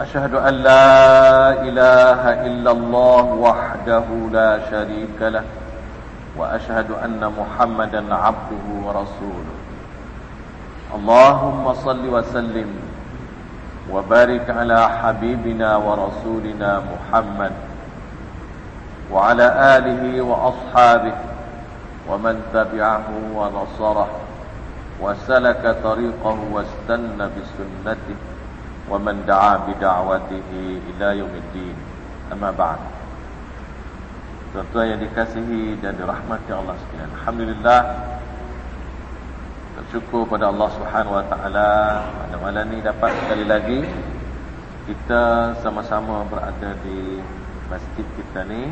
أشهد أن لا إله إلا الله وحده لا شريك له وأشهد أن محمدا عبده ورسوله. اللهم صل وسلم وبارك على حبيبنا ورسولنا محمد وعلى آله وأصحابه ومن تبعه ونصره وسلك طريقه واستنى بسنته. ومن دعا بدعوته إلى يوم الدين أما بعد Tuan-tuan yang dikasihi dan dirahmati Allah sekalian Alhamdulillah Bersyukur pada Allah Subhanahu Wa Taala pada malam ini dapat sekali lagi kita sama-sama berada di masjid kita ni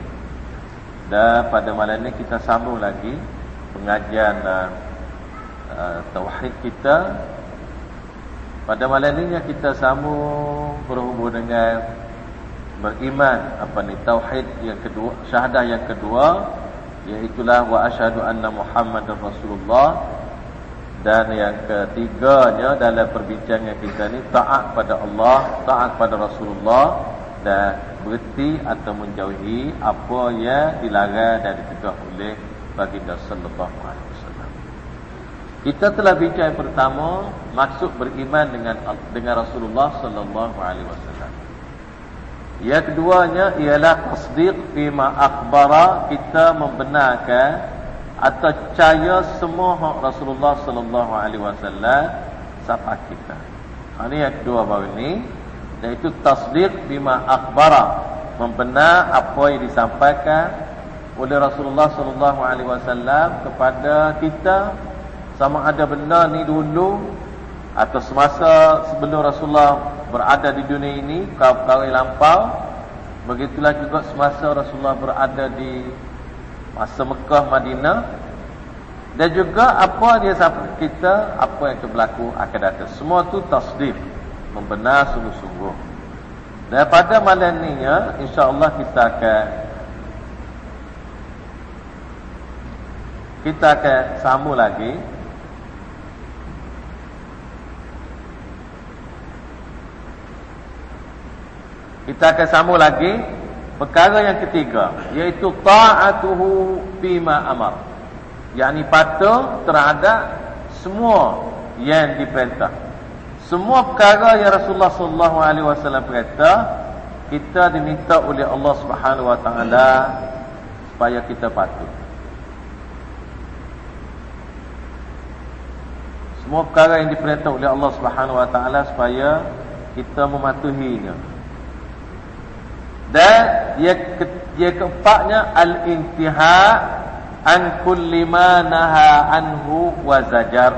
dan pada malam ini kita sambung lagi pengajian uh, uh, tauhid kita pada malam ini kita sambung berhubung dengan beriman apa ni tauhid yang kedua syahadah yang kedua iaitu wa asyhadu anna muhammadar rasulullah. Dan yang ketiganya dalam perbincangan kita ni taat pada Allah taat pada Rasulullah dan berhenti atau menjauhi apa yang dilarang dan dicegah oleh baginda sallallahu alaihi kita telah bincang yang pertama maksud beriman dengan dengan Rasulullah sallallahu alaihi wasallam yang keduanya ialah tasdiq fima akhbara kita membenarkan atau percaya semua hak Rasulullah sallallahu alaihi wasallam siapa kita. Ha ni yang kedua baru ni iaitu tasdiq bima akhbara membenar apa yang disampaikan oleh Rasulullah sallallahu alaihi wasallam kepada kita sama ada benda ni dulu atau semasa sebelum Rasulullah berada di dunia ini perkara yang lampau begitulah juga semasa Rasulullah berada di masa Mekah Madinah. Dan juga apa dia sampai kita apa yang berlaku akan datang. Semua tu tasdif membenar sungguh-sungguh. Dan pada malam ni ya insya-Allah kita akan kita akan sambung lagi Kita akan sambung lagi perkara yang ketiga iaitu taatuhu bima amar. yakni patuh terhadap semua yang diperintah. Semua perkara yang Rasulullah sallallahu alaihi wasallam perintah kita diminta oleh Allah Subhanahu wa taala supaya kita patuh. Semua perkara yang diperintah oleh Allah Subhanahu wa taala supaya kita mematuhinya. Dan dia dia keempatnya al-intiha an kulli ma naha anhu wa zajar.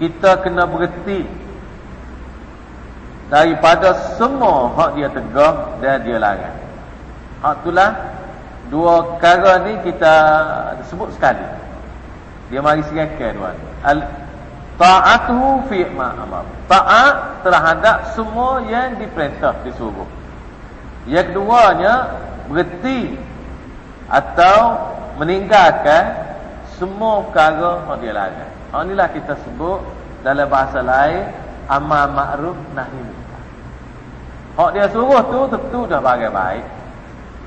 Kita kena berhenti daripada semua hak dia tegah dan dia larang. Hak itulah dua perkara ni kita sebut sekali. Dia mari sirakan dua. Al ta'atuhu fi ma amar. Taat terhadap semua yang diperintah disuruh. Yang keduanya berhenti atau meninggalkan semua perkara yang dia larang. Ha inilah kita sebut dalam bahasa lain amar ma'ruf nahi munkar. Hak dia suruh tu tentu dah bagai baik.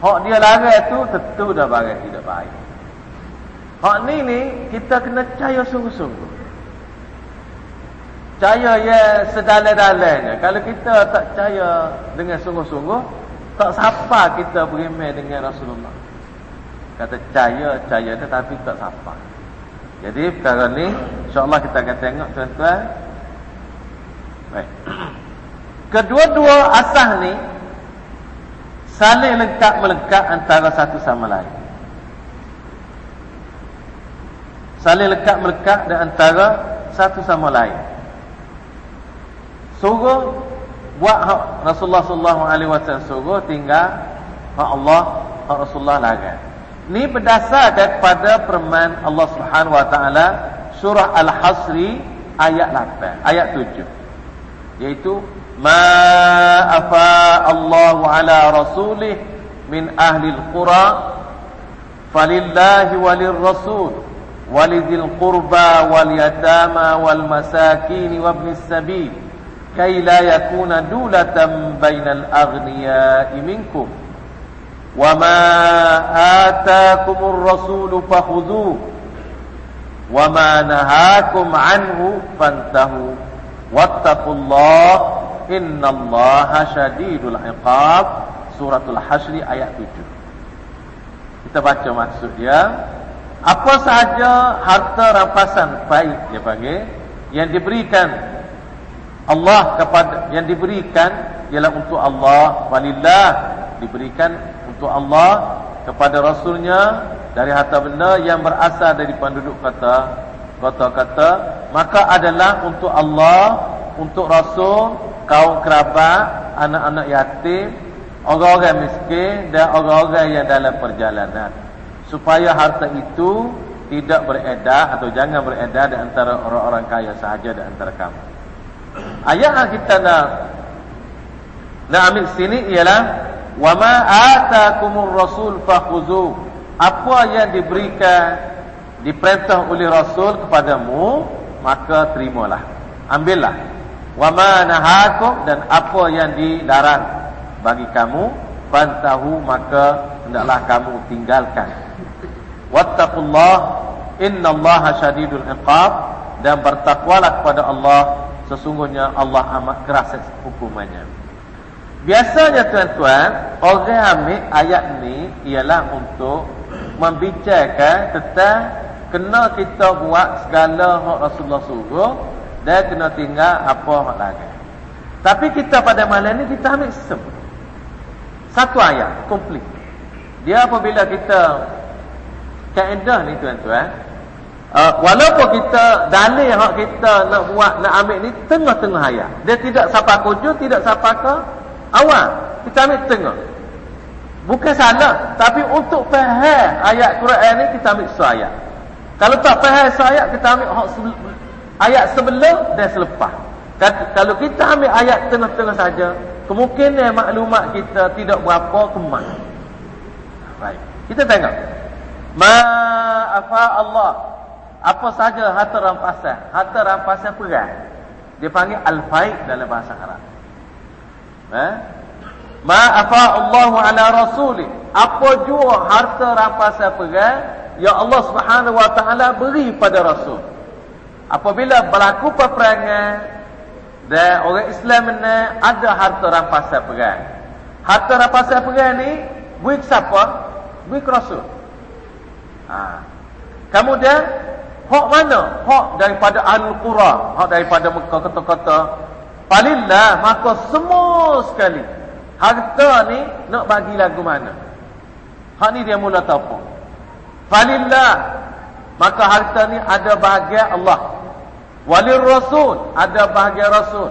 Hak dia larang tu tentu dah bagai tidak baik. Hak ni ni kita kena percaya sungguh-sungguh. Percaya ya sedalam-dalamnya. Kalau kita tak percaya dengan sungguh-sungguh, tak siapa kita beriman dengan Rasulullah. Kata caya, caya tetapi tak siapa. Jadi perkara ni insya-Allah kita akan tengok tuan-tuan. Baik. Kedua-dua asah ni saling lengkap melengkap antara satu sama lain. Saling lengkap melengkap dan antara satu sama lain. Suruh buat hak Rasulullah sallallahu alaihi wasallam suruh tinggal hak Allah hak Rasulullah larang. Ni berdasar daripada firman Allah Subhanahu wa taala surah Al-Hasri ayat 8 ayat 7 yaitu ma afa Allah ala rasulih min ahli al-qura falillahi walir rasul walidil qurba wal yatama wal masakin wa sabil kay la yakuna dulatan bainal aghniya'i minkum. Wa ma ataakumur rasul fakhudhuhu wa ma nahakum anhu fantahu. Wattaqullaha innallaha syadidul iqab. Suratul hasri ayat 7 kita baca maksud dia. Apa sahaja harta rampasan baik dia panggil yang diberikan Allah kepada yang diberikan ialah untuk Allah. Walillah diberikan untuk Allah kepada rasulnya dari harta benda yang berasal dari penduduk kata. Kata-kata maka adalah untuk Allah untuk rasul kaum kerabat anak-anak yatim orang-orang miskin dan orang-orang yang dalam perjalanan. Supaya harta itu tidak beredar atau jangan beredar di antara orang-orang kaya sahaja di antara kamu Ayat yang kita nak nak ambil sini ialah wa ma ataakumur rasul fakhuzu. Apa yang diberikan diperintah oleh rasul kepadamu maka terimalah. Ambillah. Wa ma nahakum dan apa yang dilarang bagi kamu fantahu maka hendaklah kamu tinggalkan. Wattaqullah innallaha syadidul iqab dan bertakwalah kepada Allah Sesungguhnya Allah amat keras hukumannya. Biasanya tuan-tuan, orang ambil ayat ni ialah untuk membicarakan tentang kena kita buat segala hak Rasulullah suruh dan kena tinggal apa hak lagi. Tapi kita pada malam ni kita ambil semua. Satu ayat, komplit. Dia apabila kita kaedah ni tuan-tuan, Uh, walaupun kita dalil yang kita nak buat nak ambil ni tengah-tengah ayat. Dia tidak sampai kujur, tidak sampai ke awal. Kita ambil tengah. Bukan salah, tapi untuk faham ayat Quran ni kita ambil ayat. Kalau tak faham ayat kita ambil ayat sebelum dan selepas. Kalau kita ambil ayat tengah-tengah saja, kemungkinan maklumat kita tidak berapa kemas. Baik. Kita tengok. Ma afa Allah apa saja harta rampasan harta rampasan perang dia panggil al-faid dalam bahasa Arab. Eh ma afa Allah ala rasuli apa jua harta rampasan perang ya Allah Subhanahu wa taala beri pada rasul. Apabila berlaku peperangan dan orang Islam ni ada harta rampasan perang. Harta rampasan perang ni beri siapa? Beri rasul. Ha. kemudian Hak mana? Hak daripada Al-Qura. Hak daripada Mekah kata-kata. Palillah. Maka semua sekali. Harta ni nak bagi lagu mana? Hak ni dia mula tahu. Falillah. Maka harta ni ada bahagia Allah. Walir Rasul. Ada bahagia Rasul.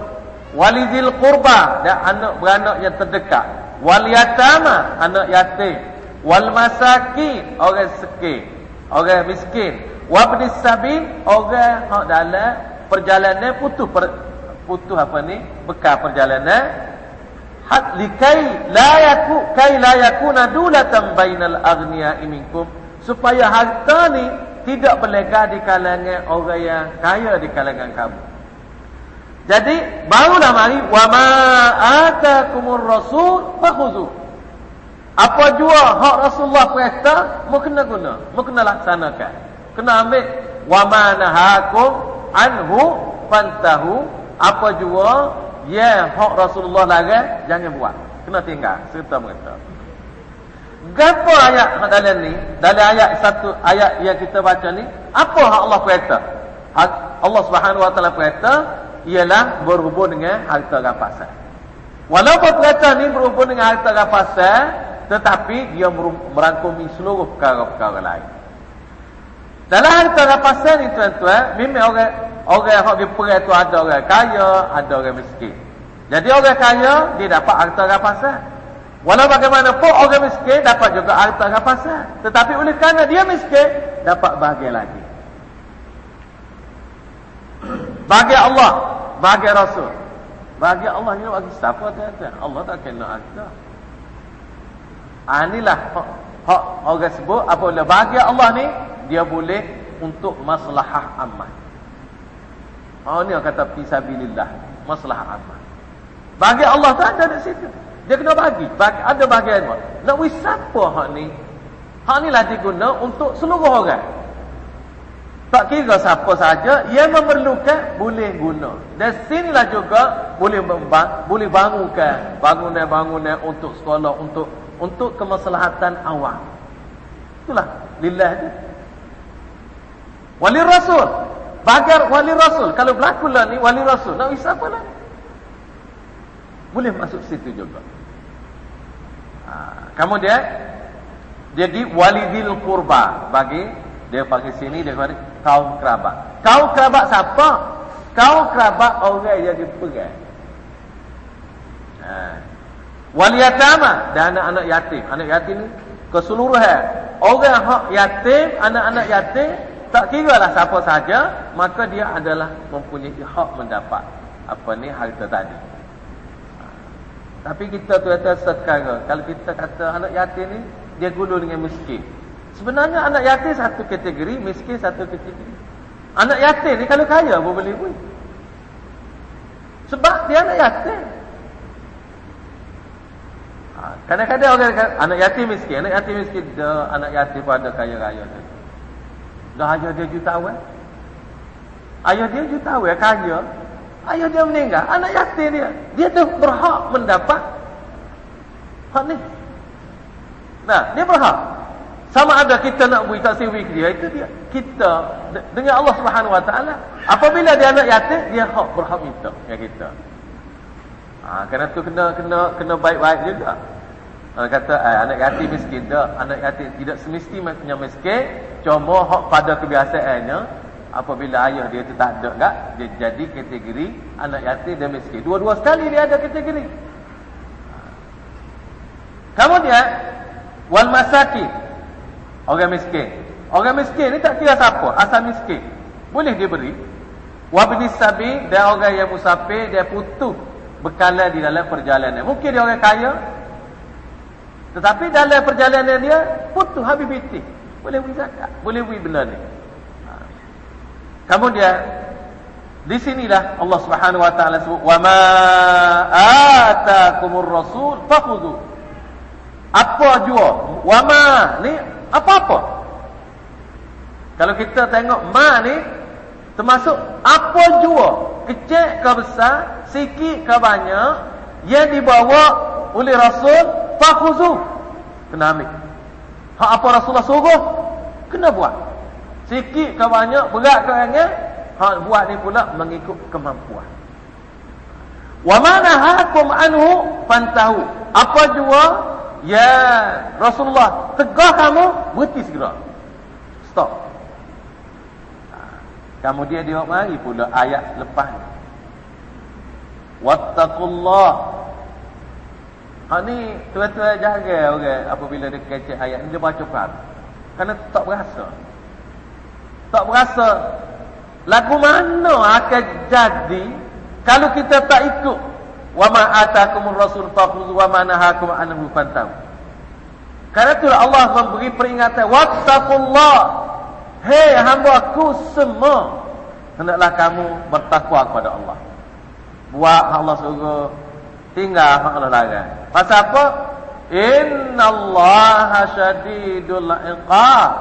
Walizil Qurba. Dan anak beranak yang terdekat. Wal Yatama. Anak yatim. Wal Masakin. Orang sekir. Orang miskin. Wabni sabil orang hak dalam perjalanan putus per, putus apa ni bekal perjalanan hat likai la yaku kai la yakuna dulatan bainal aghniya minkum supaya harta ni tidak berlega di kalangan orang yang kaya di kalangan kamu. Jadi barulah mari wa ma atakumur rasul fakhuzu. Apa jua hak Rasulullah perintah, mau kena guna, mau kena laksanakan kena ambil. Wa manahakum anhu fantahu. Apa jua? Ya hak Rasulullah larang jangan buat. Kena tinggal. Serta merta. Gapo ayat dalam ni? Dalam ayat satu ayat yang kita baca ni apa hak Allah perintah? Allah Subhanahu wa taala perintah ialah berhubung dengan harta rampasan. Walaupun perintah ni berhubung dengan harta rampasan tetapi dia merangkumi seluruh perkara-perkara lain dalam harta rampasan ni tuan-tuan, memang orang orang yang pergi perang tu ada orang kaya, ada orang miskin. Jadi orang kaya dia dapat harta rampasan. Walau bagaimanapun orang miskin dapat juga harta rampasan. Tetapi oleh kerana dia miskin dapat bahagia lagi. Bagi Allah, bagi Rasul. Bagi Allah ni bagi siapa tuan Allah tak kena harta. Ah inilah hak, orang sebut apabila bagi Allah ni dia boleh untuk maslahah ammah. Oh ni orang kata fisabilillah, maslahah ammah. Bagi Allah tu ada di situ. Dia kena bagi. bagi ada bahagian apa? Nak wis siapa hak ni? Hak ni lah diguna untuk seluruh orang. Tak kira siapa saja yang memerlukan boleh guna. Dan sinilah juga boleh membang, boleh bangunkan bangunan-bangunan untuk sekolah untuk untuk kemaslahatan awam. Itulah lillah itu. Wali Rasul. Bagar wali Rasul. Kalau berlaku lah ni wali Rasul. Nak isap apa lah Boleh masuk situ juga. Ha, kamu dia jadi walidil kurba bagi dia pakai sini dia bagi kaum kerabat. Kaum kerabat siapa? Kaum kerabat orang yang dipegang. Ha. Wali yatama dan anak-anak yatim. Anak yatim ni keseluruhan. Orang hak yatim, anak-anak yatim tak kira lah siapa saja, maka dia adalah mempunyai hak mendapat apa ni harta tadi. Tapi kita tu kata sekarang, kalau kita kata anak yatim ni dia gulu dengan miskin. Sebenarnya anak yatim satu kategori, miskin satu kategori. Anak yatim ni kalau kaya pun boleh pun. Sebab dia anak yatim. Ha, kadang-kadang orang kata anak yatim miskin, anak yatim miskin, dia anak yatim pun ada kaya-kaya tu. Dah ayah dia jutawan. Ayah dia jutawan, kaya. Ayah dia meninggal, anak yatim dia. Dia tu berhak mendapat hak ni. Nah, dia berhak. Sama ada kita nak beri tak siwi dia, itu dia. Kita, dengan Allah Subhanahu Wa Taala, apabila dia anak yatim, dia hak berhak minta. Yang kita. Ha, kerana tu kena kena kena baik-baik juga. Orang kata eh, anak yatim miskin dah, anak yatim tidak semestinya miskin, cuma hak pada kebiasaannya apabila ayah dia tu tak ada tak, dia jadi kategori anak yatim dan miskin. Dua-dua sekali dia ada kategori. Kemudian wal masakin orang miskin. Orang miskin ni tak kira siapa, asal miskin. Boleh dia beri. Wabni sabi dan orang yang musafir dia putus bekalan di dalam perjalanan. Mungkin dia orang kaya, tetapi dalam perjalanan dia putus habis biti. Boleh beri zakat, boleh beri benda ni. Ha. Kemudian di sinilah Allah Subhanahu wa taala sebut wa ma ataakumur rasul fakhudhu. Apa jua? Wa ma ni apa-apa. Kalau kita tengok ma ni termasuk apa jua, kecil ke besar, sikit ke banyak yang dibawa oleh rasul fakhuzu kena ambil. Hak apa Rasulullah suruh? Kena buat. Sikit ke banyak berat ke ringan hak buat ni pula mengikut kemampuan. Wa mana hakum anhu fantahu. Apa jua? Ya Rasulullah tegah kamu berhenti segera. Stop. Kemudian dia mari pula ayat lepas wattaqullah Ha ni tuan-tuan jaga orang apabila dia kecek ayat ni dia baca Quran. Kerana tak berasa. Tak berasa lagu mana akan jadi kalau kita tak ikut wa ma atakumur rasul fakhudhu wa ma nahakum anhu fantahu. Karena itulah Allah memberi peringatan wattaqullah. Hei hamba aku semua hendaklah kamu bertakwa kepada Allah. Buat Allah suruh tinggal Allah larang. Pasal apa? Innallaha syadidul iqab.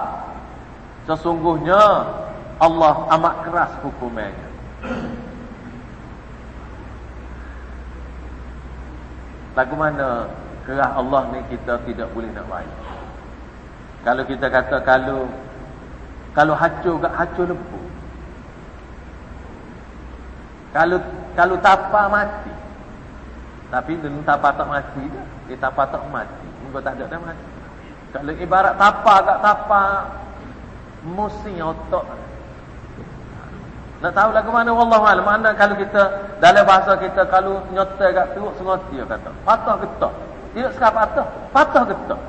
Sesungguhnya Allah amat keras hukumannya. Lagu mana keras Allah ni kita tidak boleh nak main. Kalau kita kata kalau kalau hancur gak hancur lepu. Kalau kalau tapa mati. Tapi dia tak patut mati dah. Dia tak patut mati. Muka tak ada dah mati. Kalau ibarat tapa agak tapa. Musim otak. Nak tahu lagu mana wallahu alam. Mana kalau kita dalam bahasa kita kalau nyotai kat perut sengoti kata. Patah getak. Tidak sekap patah. Patah getak.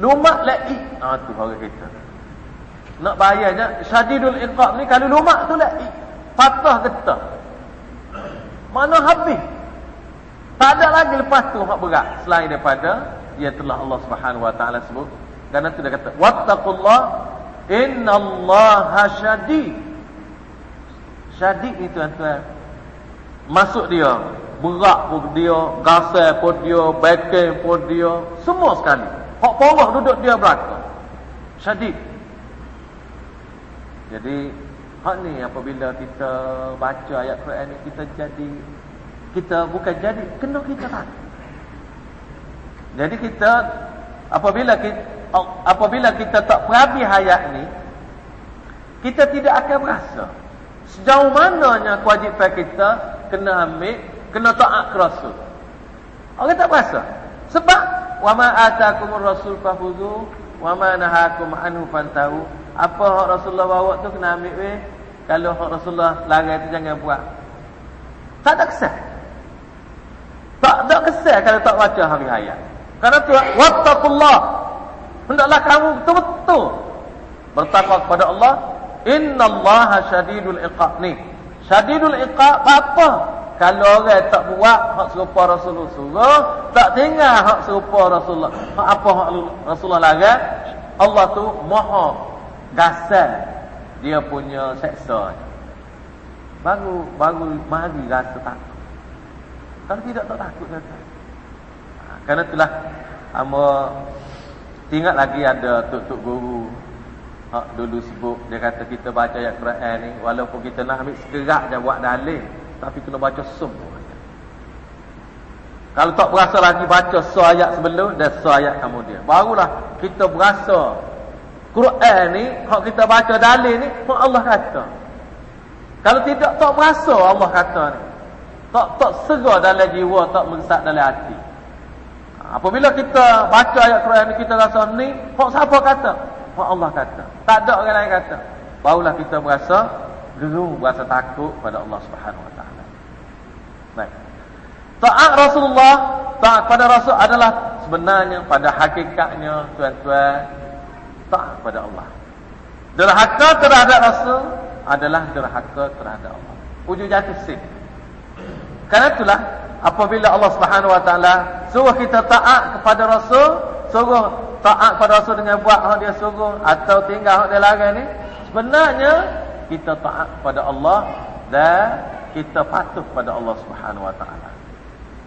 Lumak la'i. Ah tu orang kita. Nak bayar je syadidul iqab ni kalau lumak tu la'i. Patah getak. Mana habis? Tak ada lagi lepas tu hak berat selain daripada ia telah Allah Subhanahu wa taala sebut. Karena tu dia kata wattaqullah innallaha syadid. Syadid ni tuan-tuan. Masuk dia, berat pun dia, gasai pun dia, backing pun dia, semua sekali. Hak bawah duduk dia berata. Syadid. Jadi hak ni apabila kita baca ayat Quran ni kita jadi kita bukan jadi kena kita tak. Jadi kita apabila kita apabila kita tak perabi ayat ni kita tidak akan berasa sejauh mananya kewajipan kita kena ambil kena taat rasul. Orang tak berasa. Sebab wa ma atakumur rasul fahuzu wa ma nahakum anhu fantahu. Apa hak Rasulullah bawa tu kena ambil weh. Kalau hak Rasulullah larang tu jangan buat. Tak ada kesan. Tak ada kesan kalau tak baca hari ayat. Karena tu wattaqullah. Hendaklah kamu betul-betul bertakwa kepada Allah. Innallaha syadidul iqab ni. Syadidul iqab apa? Kalau orang tak buat hak serupa Rasulullah suruh, tak tinggal hak serupa Rasulullah. Hak apa hak Rasulullah larang? Allah tu Maha gasal dia punya seksa. Baru baru mari rasa takut. Kalau tidak tak takut kata. Ha, kerana itulah hamba ingat lagi ada tuk-tuk guru. Hak dulu sebut dia kata kita baca ayat Quran ni walaupun kita nak ambil sekerak je buat dalil tapi kena baca semua kalau tak berasa lagi baca ayat sebelum dan ayat kemudian. Barulah kita berasa Quran ni hak kita baca dalil ni hak Allah kata. Kalau tidak tak berasa Allah kata ni tak tak segar dalam jiwa tak meresap dalam hati apabila kita baca ayat Quran ni kita rasa ni hak siapa kata hak Allah kata tak ada orang lain kata barulah kita berasa geru berasa takut pada Allah Subhanahu wa taala baik taat Rasulullah taat pada Rasul adalah sebenarnya pada hakikatnya tuan-tuan taat kepada Allah. Derhaka terhadap Rasul adalah derhaka terhadap Allah. Ujung jatuh sih. Karena itulah apabila Allah Subhanahu Wa Taala suruh kita taat kepada Rasul, suruh taat kepada Rasul dengan buat hak dia suruh atau tinggal hak dia larang ni, sebenarnya kita taat kepada Allah dan kita patuh kepada Allah Subhanahu Wa Taala.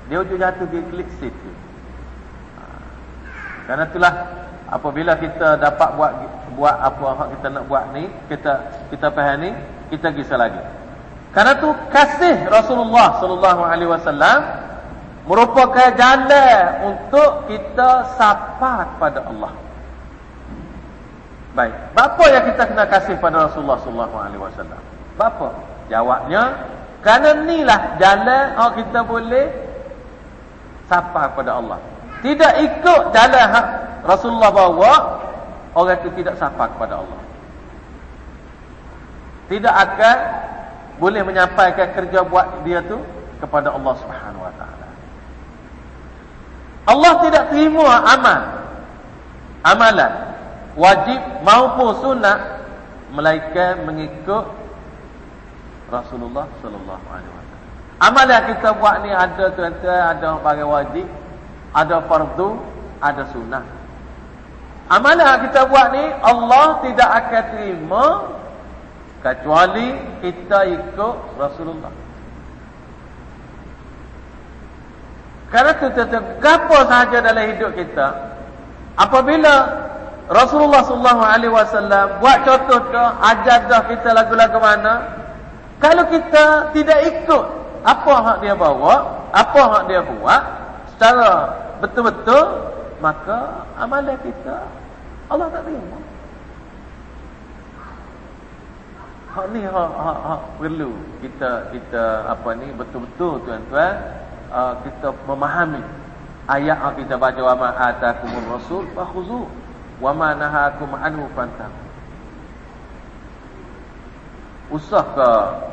Dia ujung jatuh di klik situ. Ha. Karena itulah apabila kita dapat buat buat apa yang kita nak buat ni kita kita faham ni kita pergi lagi karena tu kasih Rasulullah sallallahu alaihi wasallam merupakan jalan untuk kita sapa kepada Allah. Baik. Apa yang kita kena kasih pada Rasulullah sallallahu alaihi wasallam? Apa jawabnya kerana inilah jalan yang kita boleh sapa kepada Allah. Tidak ikut jalan hak Rasulullah bawa orang itu tidak sapa kepada Allah. Tidak akan boleh menyampaikan kerja buat dia tu kepada Allah Subhanahu wa taala. Allah tidak terima amal amalan wajib maupun sunat melainkan mengikut Rasulullah sallallahu alaihi wasallam. Amal yang kita buat ni ada tuan-tuan ada bagi wajib, ada fardu, ada sunnah. Amalan yang kita buat ni Allah tidak akan terima kecuali kita ikut Rasulullah. Karena itu apa sahaja dalam hidup kita apabila Rasulullah sallallahu alaihi wasallam buat contoh ke ajar dah kita lagu-lagu mana kalau kita tidak ikut apa hak dia bawa apa hak dia buat secara betul-betul maka amalan kita Allah tak terima. Hak ni hak, hak, hak perlu kita kita apa ni betul-betul tuan-tuan uh, kita memahami ayat yang kita baca wa ma atakumur rasul fakhuzu wa ma nahakum anhu fantahu. usah ke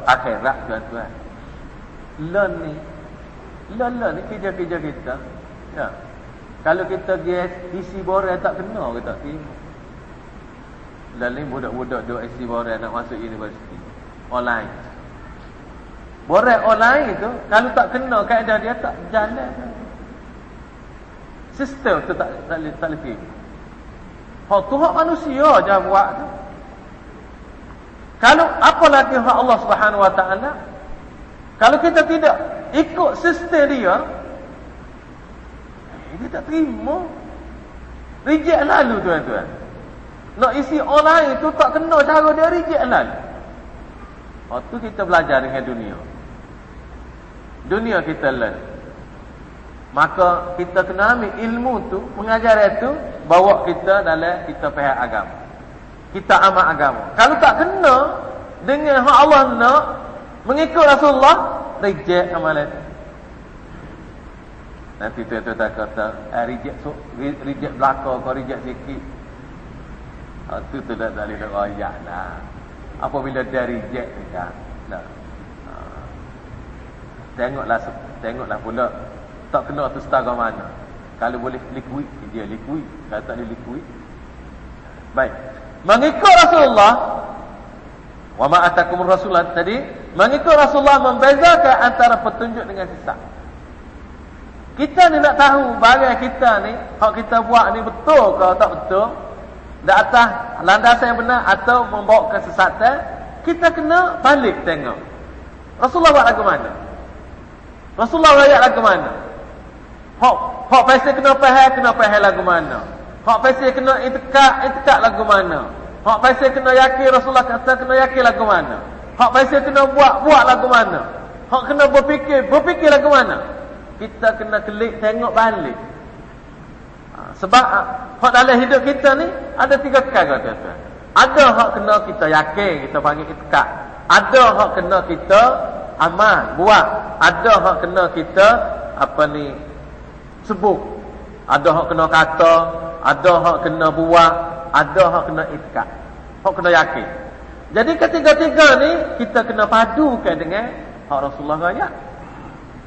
akhirat tuan-tuan. Learn ni. Learn learn ni kerja-kerja kita. Ya. Kalau kita dia isi borang tak kena kita terima. Dan ni budak-budak duk isi borang nak masuk universiti. Online. Borang online itu kalau tak kena kaedah dia tak jalan. Sistem tu tak tak lebih. Hak tu hak manusia je buat tu. Kalau apa lagi hak Allah Subhanahu Wa Taala? Kalau kita tidak ikut sistem dia, eh, dia tak terima. Reject lalu tuan-tuan. Nak isi online itu tak kena cara dia reject lalu. Waktu kita belajar dengan dunia. Dunia kita learn. Maka kita kena ambil ilmu tu, mengajar itu, bawa kita dalam kita pihak agama kita amat agama. Kalau tak kena dengan hak Allah nak mengikut Rasulullah, reject amalan. Nanti tu tu tak kata, eh, reject so, reject belakang kau reject sikit. Ha, tu tu tak boleh nak royak lah. Apabila dia reject kan. Nah. Ha. Tengoklah tengoklah pula tak kena tu setara mana. Kalau boleh liquid, dia liquid. Kalau tak boleh liquid. Baik mengikut Rasulullah wa ma atakum Rasulullah tadi mengikut Rasulullah membezakan antara petunjuk dengan sesat kita ni nak tahu bagai kita ni hak kita buat ni betul ke tak betul di atas landasan yang benar atau membawa kesesatan kita kena balik tengok Rasulullah buat lagu mana Rasulullah rakyat lagu mana hak hak pasal kena faham kena faham lagu mana Hak pasal kena itikad, itikad lagu mana? Hak pasal kena yakin Rasulullah kata kena yakin lagu mana? Hak pasal kena buat, buat lagu mana? Hak kena berfikir, berfikir lagu mana? Kita kena kelik tengok balik. Sebab ha, hak dalam hidup kita ni ada tiga perkara kata. Ada hak kena kita yakin, kita panggil itikad. Ada hak kena kita amal, buat. Ada hak kena kita apa ni sebut. Ada hak kena kata, ada hak kena buat, ada hak kena itikad. Hak kena yakin. Jadi ketiga-tiga ni kita kena padukan dengan hak Rasulullah raya.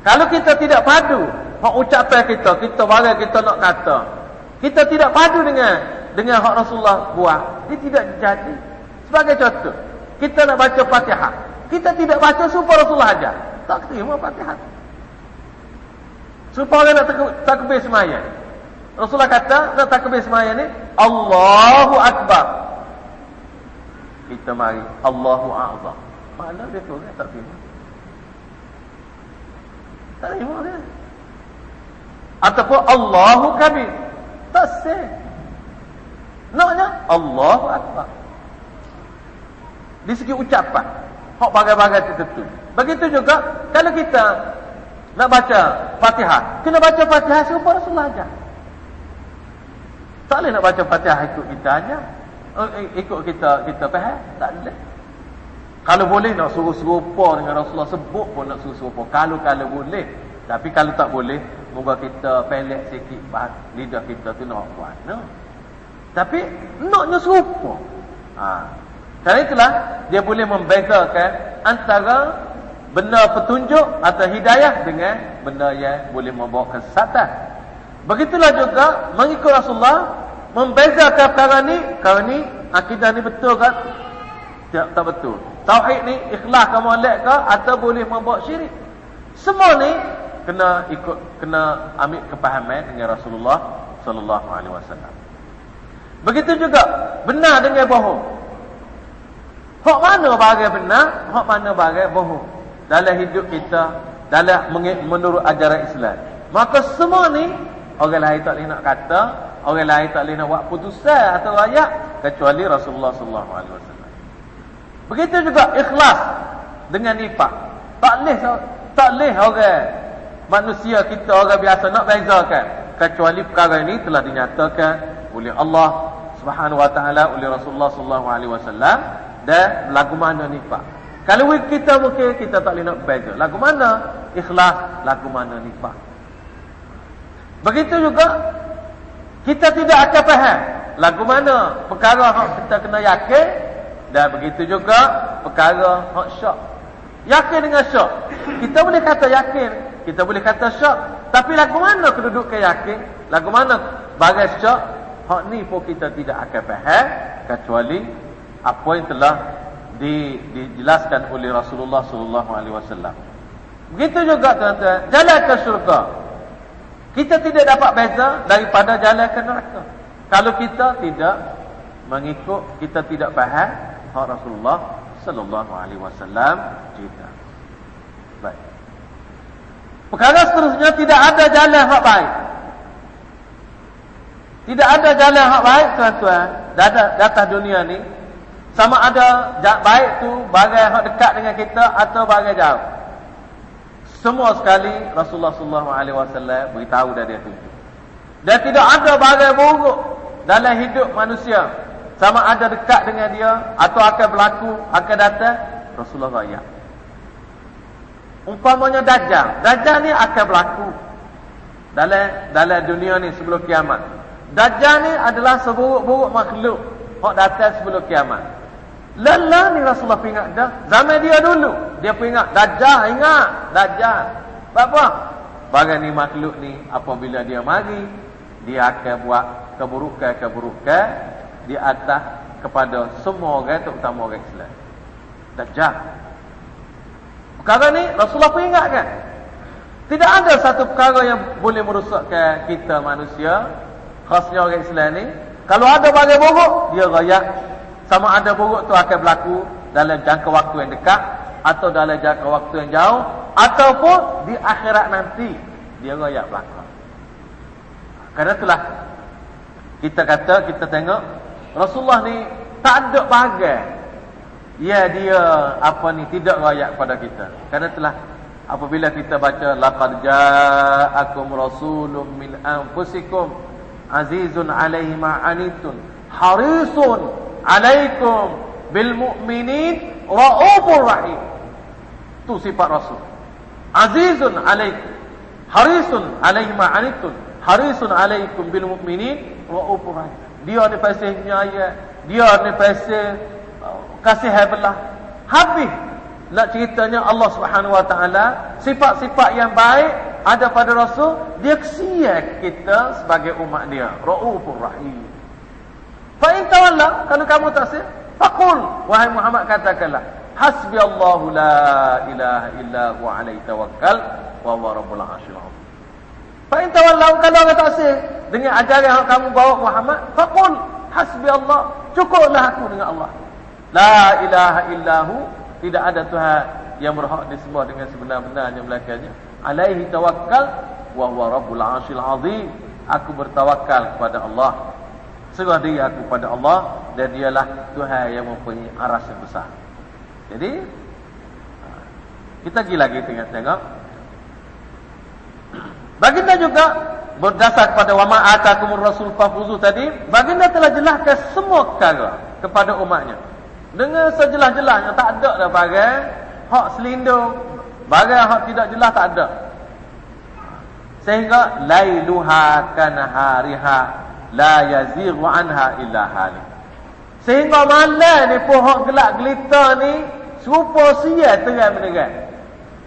Kalau kita tidak padu, hak ucapan kita, kita bagi kita nak kata, kita tidak padu dengan dengan hak Rasulullah buat, dia tidak jadi. Sebagai contoh, kita nak baca Fatihah. Kita tidak baca supaya Rasulullah ajar. Tak terima Fatihah. Supaya nak takbir semaya. Rasulullah kata nak takbir semaya ni Allahu Akbar. Kita mari Allahu A'zam. Mana dia tu kan tak terima. Tak terima dia. Ataupun Allahu Kabir. Sah. Naknya Allahu Akbar. Di segi ucapan. Hak bagai-bagai tertentu. Begitu juga kalau kita nak baca Fatihah, kena baca Fatihah supaya Rasulullah ajar. Tak boleh nak baca Fatihah ikut kita aja. Oh, ikut kita kita faham, tak boleh. Kalau boleh nak suruh serupa dengan Rasulullah sebut pun nak suruh serupa. Kalau kalau boleh. Tapi kalau tak boleh, moga kita pelek sikit bah, lidah kita tu nak buat. No. Tapi naknya serupa. Ha. Karena itulah dia boleh membezakan antara benda petunjuk atau hidayah dengan benda yang boleh membawa kesesatan. Begitulah juga mengikut Rasulullah membezakan perkara ni, perkara ni akidah ni betul kan? Tak, tak betul. Tauhid ni ikhlas kamu molek ke atau boleh membawa syirik? Semua ni kena ikut kena ambil kepahaman dengan Rasulullah sallallahu alaihi wasallam. Begitu juga benar dengan bohong. Hak mana bagai benar, hak mana bagai bohong dalam hidup kita dalam menurut ajaran Islam. Maka semua ni Orang lain tak boleh nak kata, orang lain tak boleh nak buat putusan atau ayat kecuali Rasulullah sallallahu alaihi wasallam. Begitu juga ikhlas dengan nifak. Tak boleh tak boleh orang manusia kita orang biasa nak bezakan kecuali perkara ini telah dinyatakan oleh Allah Subhanahu wa taala oleh Rasulullah sallallahu alaihi wasallam dan lagu mana nifak. Kalau kita mungkin kita tak boleh nak beza. Lagu mana ikhlas, lagu mana nifak. Begitu juga kita tidak akan faham lagu mana perkara yang kita kena yakin dan begitu juga perkara hak syak. Yakin dengan syak. Kita boleh kata yakin, kita boleh kata syak. Tapi lagu mana kedudukan yakin? Lagu mana bagai syak? Hak ni pun kita tidak akan faham kecuali apa yang telah di, dijelaskan oleh Rasulullah sallallahu alaihi wasallam. Begitu juga tuan-tuan, jalan ke syurga. Kita tidak dapat beza daripada jalan ke neraka. Kalau kita tidak mengikut, kita tidak faham hak Rasulullah sallallahu alaihi wasallam cerita. Baik. Perkara seterusnya tidak ada jalan hak baik. Tidak ada jalan hak baik tuan-tuan. Di atas dunia ni sama ada baik tu bagai hak dekat dengan kita atau bagai jauh. Semua sekali Rasulullah sallallahu alaihi wasallam beritahu dah dia tunjuk. Dan tidak ada bagai buruk dalam hidup manusia sama ada dekat dengan dia atau akan berlaku akan datang Rasulullah raya umpamanya dajjal. Dajjal ni akan berlaku dalam dalam dunia ni sebelum kiamat. Dajjal ni adalah seburuk-buruk makhluk hok datang sebelum kiamat. Lala ni Rasulullah ingat dah. Zaman dia dulu dia ingat dajjal ingat dajjal. Apa? Bagai ni makhluk ni apabila dia mari dia akan buat keburukan-keburukan di atas kepada semua orang terutama orang Islam. Dajjal. Perkara ni Rasulullah pun ingatkan. Tidak ada satu perkara yang boleh merosakkan kita manusia, khasnya orang Islam ni. Kalau ada bagai buruk, dia rayak. Sama ada buruk tu akan berlaku dalam jangka waktu yang dekat atau dalam jangka waktu yang jauh ataupun di akhirat nanti dia rayak berlaku. Karena itulah kita kata, kita tengok Rasulullah ni tak ada bahagia. Ya dia apa ni tidak rakyat pada kita. Karena telah apabila kita baca laqad ja'akum rasulun min anfusikum azizun 'alaihi ma anitun harisun 'alaikum bil mu'minin raufur rahim. Tu sifat Rasul. Azizun 'alaikum harisun 'alaihi ma anitun harisun 'alaikum bil mu'minin raufur rahim. Dia ni pasal penyayang. Dia ni pasal kasih belah. Habis nak ceritanya Allah Subhanahu Wa Taala sifat-sifat yang baik ada pada Rasul, dia kesian kita sebagai umat dia. Raufur Rahim. Fa in tawalla, kalau kamu tak sih, faqul wahai Muhammad katakanlah, hasbi Allahu la ilaha illa huwa alaihi tawakkal wa huwa rabbul arsyil azim. Fa in tawallau kalau orang tak sih dengan ajaran yang kamu bawa Muhammad, faqul hasbi Allah. Cukuplah aku dengan Allah. La ilaha illahu, tidak ada Tuhan yang berhak disembah dengan sebenar-benarnya belakangnya. Alaihi tawakkal wa huwa rabbul arsyil azim. Aku bertawakal kepada Allah. Serah diri aku kepada Allah dan dialah Tuhan yang mempunyai aras yang besar. Jadi kita pergi lagi tengok-tengok Baginda juga berdasar kepada wama atakumur rasul fafuzu tadi, baginda telah jelaskan semua perkara kepada umatnya. Dengan sejelas-jelasnya tak ada dah bagai hak selindung, bagai hak tidak jelas tak ada. Sehingga lailuha kana hariha la yazighu anha illa halik. Sehingga malam ni pohon gelap gelita ni serupa sia terang menerang.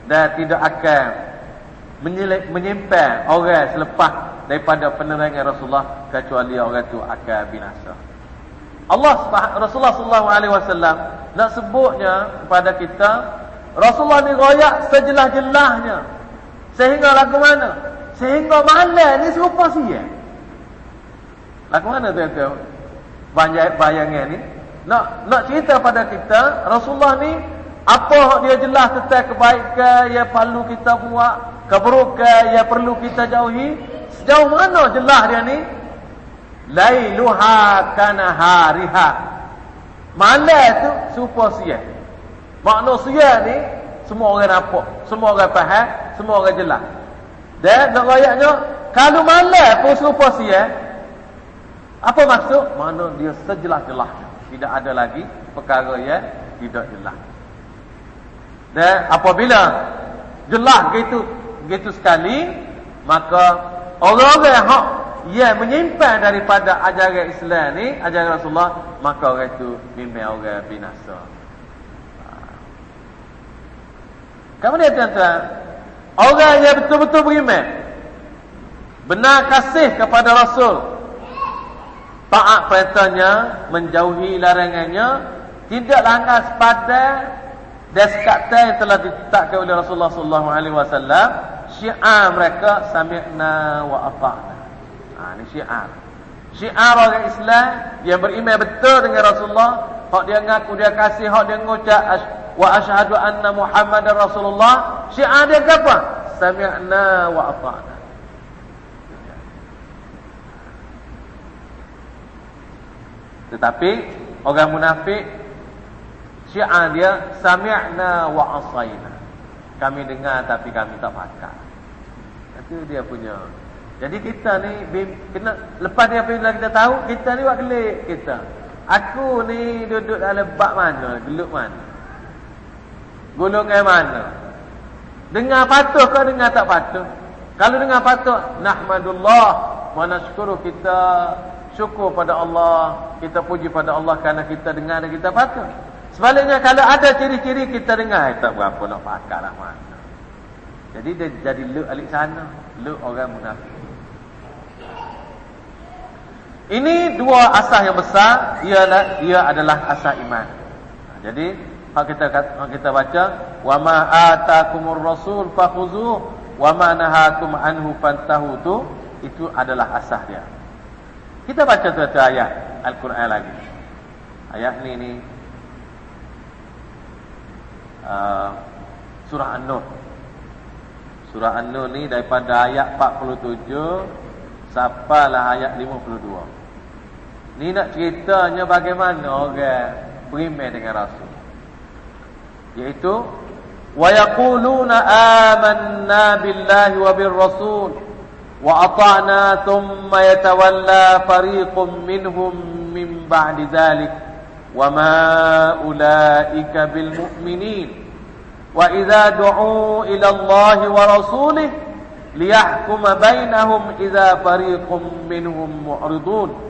Dan tidak akan menyimpan orang selepas daripada penerangan Rasulullah kecuali orang itu akan binasa. Allah Rasulullah wasallam nak sebutnya kepada kita Rasulullah ni royak sejelas-jelasnya. Sehingga lagu mana? Sehingga malam ni serupa sia. Lagu mana tu tu? Banyak bayangan ni. Nak nak cerita pada kita Rasulullah ni apa dia jelas tentang kebaikan yang perlu kita buat keburukan yang perlu kita jauhi sejauh mana jelas dia ni lailuha kana hariha malam tu? Supa sia makna sia ni semua orang nampak semua orang faham semua orang jelas. Dan nak rayaknya kalau malam pun serupa sia apa maksud? Mana dia sejelas-jelas. Tidak ada lagi perkara yang tidak jelas. Dan apabila jelas gitu begitu sekali maka orang-orang yang yang menyimpan daripada ajaran Islam ni ajaran Rasulullah maka orang itu bimbing orang binasa Kemudian tuan-tuan, orang yang betul-betul beriman, benar kasih kepada Rasul, taat perintahnya, menjauhi larangannya, tidak langgar sepadan dan sekata yang telah ditetapkan oleh Rasulullah wasallam, syiar mereka sami'na wa ata'na. Ha ni syiar. Syiar orang Islam yang beriman betul dengan Rasulullah, hak dia ngaku dia kasih, hak dia ngucap wa asyhadu anna Muhammadar Rasulullah, syiar dia apa? Sami'na wa ata'na. Tetapi orang munafik syiar dia sami'na wa asaina. Kami dengar tapi kami tak pakai. Itu dia punya. Jadi kita ni kena lepas dia bila kita tahu kita ni buat gelik kita. Aku ni duduk dalam bab mana, geluk mana? Golongan mana? Dengar patuh ke dengar tak patuh? Kalau dengar patuh, nahmadullah wa nashkuru kita syukur pada Allah, kita puji pada Allah kerana kita dengar dan kita patuh. Sebaliknya kalau ada ciri-ciri kita dengar, eh, tak berapa nak pakai lah mana. Jadi dia jadi lu alik sana, lu orang munafik. Ini dua asas yang besar, ialah ia adalah asas iman. Jadi kalau kita kalau kita baca wa ma atakumur rasul fakhuzuh wa ma nahakum anhu fantahu tu itu adalah asas dia. Kita baca satu ayat Al-Quran lagi. Ayat ni ni uh, surah An-Nur. Surah An-Nur ni daripada ayat 47 sampailah ayat 52. Ni nak ceritanya bagaimana orang okay, beriman dengan rasul. Iaitu wa yaquluna amanna billahi wa bir rasul wa ata'na thumma yatawalla fariqun minhum min ba'di dhalik wa ma ulaika bil mu'minin wa idza du'u ila Allahi wa rasulihi liyahkuma bainahum idza fariqun minhum mu'ridun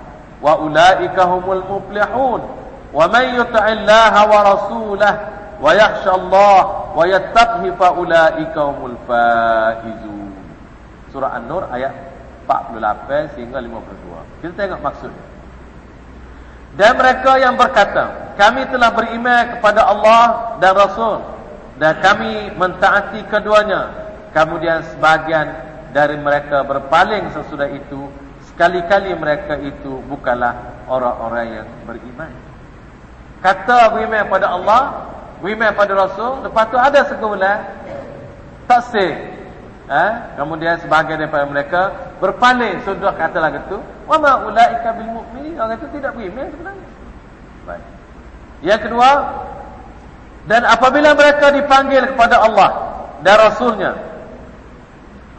وأولئك هم المفلحون ومن يطع الله ورسوله ويخشى الله ويتقه فأولئك هم الفائزون surah An-Nur ayat 48 sehingga 52. Kita tengok maksudnya. Dan mereka yang berkata, kami telah beriman kepada Allah dan Rasul dan kami mentaati keduanya. Kemudian sebagian dari mereka berpaling sesudah itu, sekali-kali mereka itu bukanlah orang-orang yang beriman. Kata beriman pada Allah, beriman pada Rasul, lepas tu ada sekumpulan tak sih Ha? Kemudian sebahagian daripada mereka berpaling sudah kata lagu tu, "Wa ma ulaika bil mu'minin." Orang itu tidak beriman sebenarnya. Baik. Yang kedua, dan apabila mereka dipanggil kepada Allah dan Rasulnya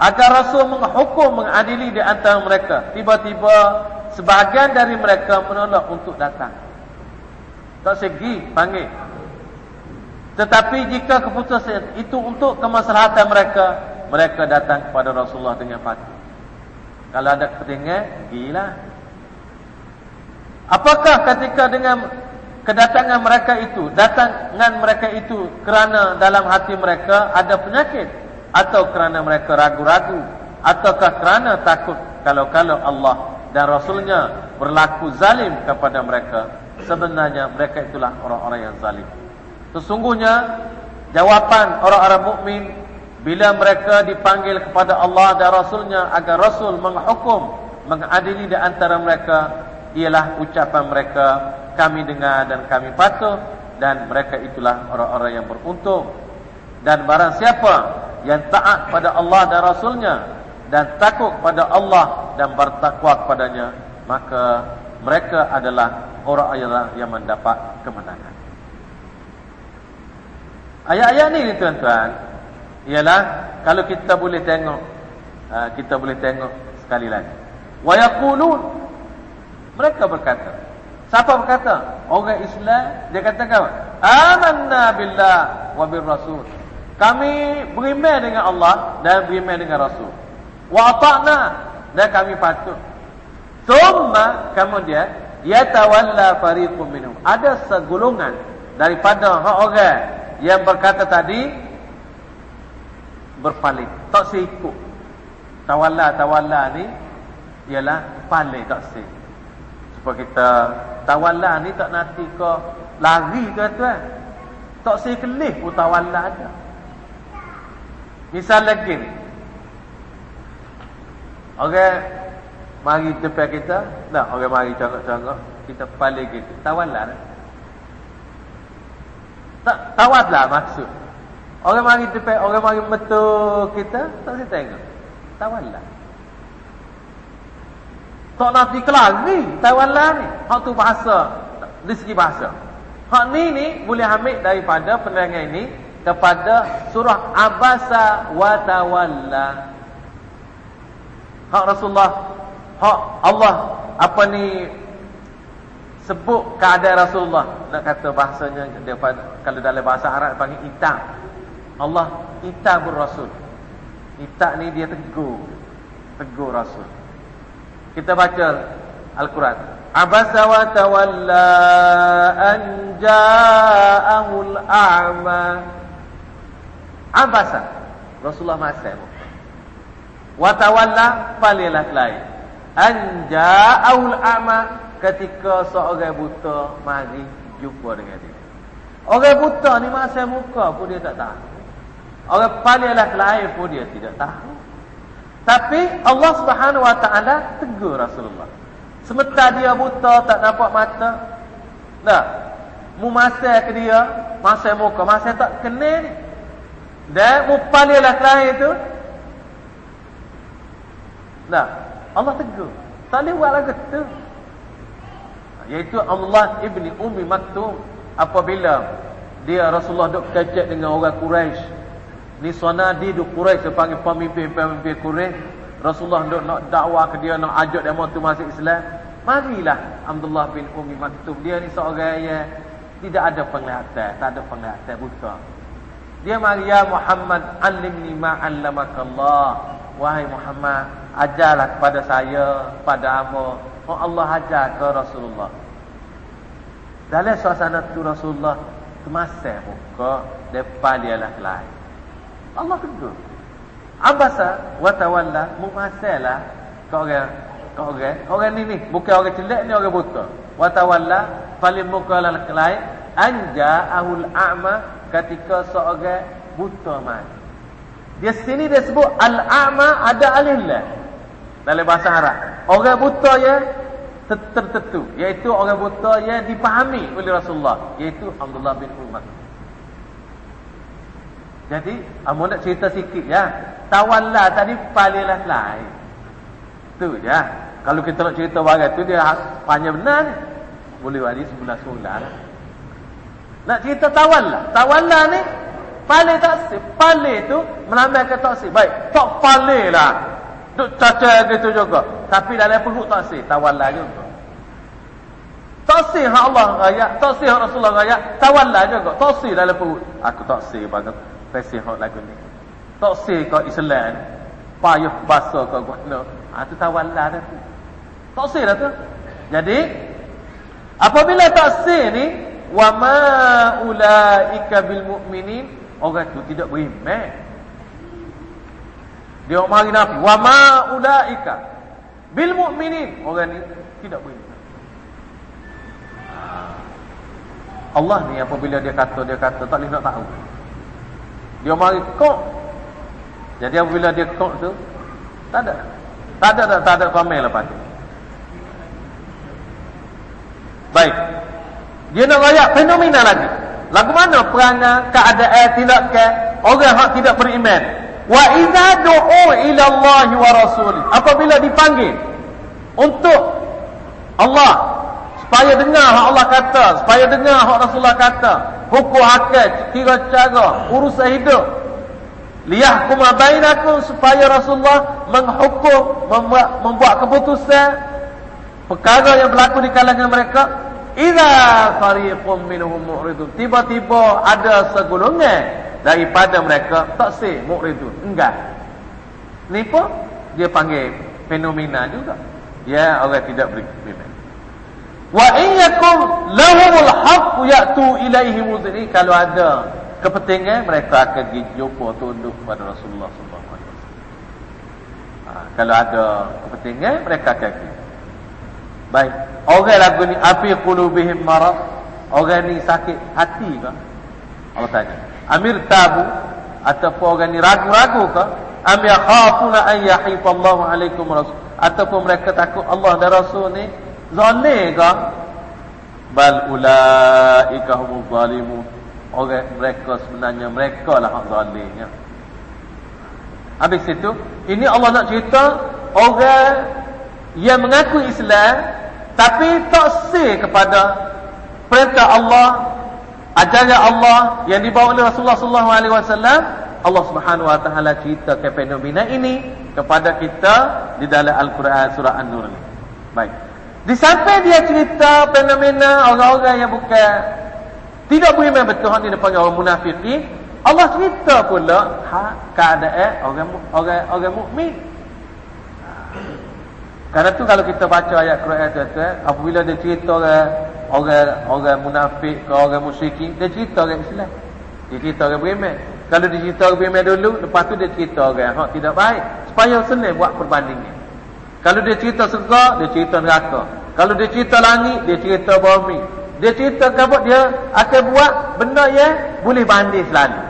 agar Rasul menghukum mengadili di antara mereka, tiba-tiba sebahagian dari mereka menolak untuk datang. Tak segi panggil. Tetapi jika keputusan itu untuk kemaslahatan mereka, mereka datang kepada Rasulullah dengan patuh. Kalau ada kepentingan, gila. Apakah ketika dengan kedatangan mereka itu, datangan mereka itu kerana dalam hati mereka ada penyakit atau kerana mereka ragu-ragu? Ataukah kerana takut kalau-kalau Allah dan Rasulnya berlaku zalim kepada mereka? Sebenarnya mereka itulah orang-orang yang zalim. Sesungguhnya jawapan orang-orang mukmin bila mereka dipanggil kepada Allah dan Rasulnya agar Rasul menghukum, mengadili di antara mereka, ialah ucapan mereka, kami dengar dan kami patuh, dan mereka itulah orang-orang yang beruntung. Dan barang siapa yang taat pada Allah dan Rasulnya, dan takut pada Allah dan bertakwa kepadanya, maka mereka adalah orang-orang yang mendapat kemenangan. Ayat-ayat ini tuan-tuan, ialah kalau kita boleh tengok uh, kita boleh tengok sekali lagi. Wa yaqulun. Mereka berkata siapa berkata? Orang Islam dia katakan amanna billah wa bir rasul kami beriman dengan Allah dan beriman dengan rasul. Wa ata'na dan kami patuh. Thumma kemudian yatawalla fariqum minhum. Ada segolongan daripada orang yang berkata tadi berpaling. Tak seikut tawalla tawalla ni ialah paling tak se supaya kita tawalla ni tak nanti ke lari ke tuan. Tak se kelih pun tawalla ada misal lagi ni orang mari depan kita dah orang mari cangak-cangak kita paling gitu tawalla tak tawalla maksud Orang mari depan, orang mari metu kita, tak saya tengok. Tawallah. Tak nanti kelari, tawallah ni. Hak tu bahasa, di segi bahasa. Hak ni ni boleh ambil daripada penerangan ini kepada surah Abasa wa Tawalla. Hak Rasulullah, hak Allah, apa ni sebut keadaan Rasulullah nak kata bahasanya dia kalau dalam bahasa Arab panggil itang Allah itabur rasul. Itak ni dia tegur. Tegur rasul. Kita baca Al-Quran. Abasa wa tawalla an ja'ahul a'ma. Abasa. Rasulullah masa Wa tawalla palilah lain. An ja'ahul a'ma ketika seorang buta mari jumpa dengan dia. Orang buta ni masa muka pun dia tak tahu. Orang palinglah lain pun dia tidak tahu. Tapi Allah Subhanahu Wa Taala tegur Rasulullah. Sementara dia buta tak nampak mata. Nah, mu masa ke dia, masa muka, masa tak kenal ni. Dan mu palinglah lain itu. Nah, Allah tegur. Tak boleh buat lagi tu. Iaitu Allah ibni Ummi Maktum apabila dia Rasulullah duk kecek dengan orang Quraisy Ni sanadi du Quraisy panggil pemimpin-pemimpin Quraisy. Rasulullah nak nak dakwah ke dia nak ajak dia tu masuk Islam. Marilah Abdullah bin Umi Maktum. Dia ni seorang yang tidak ada penglihatan, tak ada penglihatan buta. Dia mari ya Muhammad alimni ma 'allamakallah. Wahai Muhammad, ajarlah kepada saya, pada amo. Oh Allah ajar ke Rasulullah. Dalam suasana tu Rasulullah kemasih muka depan dia lah lain. Allah tegur. Abasa wa tawalla mumasalah kau orang kau orang orang ni ni bukan orang celak ni orang buta. Wa tawalla paling muka lain anja ahul a'ma ketika seorang buta mati. Dia sini dia sebut al-a'ma ada alih lah. Dalam bahasa Arab. Orang buta ya tertentu iaitu orang buta yang dipahami oleh Rasulullah iaitu Abdullah bin Umar. Jadi, amu nak cerita sikit ya. Tawalla tadi palilah lain. Tu ya. Kalau kita nak cerita bagai tu dia panjang benar ni. Boleh wali sebelah sebelah lah. Nak cerita tawalla. Tawalla ni palih tak si. Palih tu melambangkan tak si. Baik, tak palih lah. Duk caca gitu juga. Tapi dalam perut tak si. Tawalla juga. Tak si hak Allah raya. Tak si hak Rasulullah raya. Tawalla juga. Tak si dalam perut. Aku tak si banget fasih lagu ni. Tak say kau Islam. Payah bahasa kau guna. Ha, tu tawallah dah tu. Tak say dah tu. Jadi, apabila tak say ni, wa ma ulaika bil mu'minin, orang tu tidak beriman. Dia mari nafi, wa ma ulaika bil mu'minin, orang ni tidak beriman. Ha. Allah ni apabila dia kata, dia kata, tak boleh nak tahu. Dia mari kok. Jadi apabila dia kok tu, tak ada. Tak ada, tak, ada pamer lepas tu. Baik. Dia nak rayak fenomena lagi. Lagu mana perangai keadaan tindakan orang yang tidak beriman. Wa idza du'u ila Allah wa rasul. Apabila dipanggil untuk Allah supaya dengar hak Allah kata, supaya dengar hak Rasulullah kata, hukum akal, kira cara, urusan hidup. liyahkuma bainakum supaya Rasulullah menghukum membuat, membuat keputusan perkara yang berlaku di kalangan mereka idza fariqum minhum mu'ridun. Tiba-tiba ada segolongan daripada mereka tak sih mu'ridun. Enggak. Ni pun dia panggil fenomena juga. Ya orang tidak beriman. Wa iyyakum lahumul haqq ya'tu ilaihi mudhri kalau ada kepentingan mereka akan pergi jumpa tunduk kepada Rasulullah sallallahu alaihi wasallam. Ha, kalau ada kepentingan mereka akan pergi. Baik, orang lagu ni afi qulubihim marad? Orang ni sakit hati ke? Allah tanya. Amir tabu ataupun orang ni ragu-ragu ke? Am yakhafuna an yahifa Allah alaikum rasul? Ataupun mereka takut Allah dan Rasul ni zalim ke? Bal ulaika humuz zalimun orang mereka sebenarnya mereka lah hak zalimnya. Habis itu, ini Allah nak cerita orang yang mengaku Islam tapi tak sih kepada perintah Allah, ajaran Allah yang dibawa oleh Rasulullah wasallam. Allah Subhanahu wa taala cerita fenomena ini kepada kita di dalam Al-Quran surah An-Nur ni. Baik. Di sampai dia cerita fenomena orang-orang yang bukan tidak main betul ni dipanggil orang munafikin. Allah cerita pula ha, keadaan orang orang orang mukmin. Karena tu kalau kita baca ayat Quran tu tu apabila dia cerita orang orang orang munafik ke orang musyrikin, dia cerita orang Islam. Dia cerita orang beriman. Kalau dia cerita orang beriman dulu, lepas tu dia cerita orang hak tidak baik supaya senang buat perbandingan. Kalau dia cerita surga, dia cerita neraka. Kalau dia cerita langit, dia cerita bumi. Dia cerita apa dia akan buat benda yang boleh banding selalu.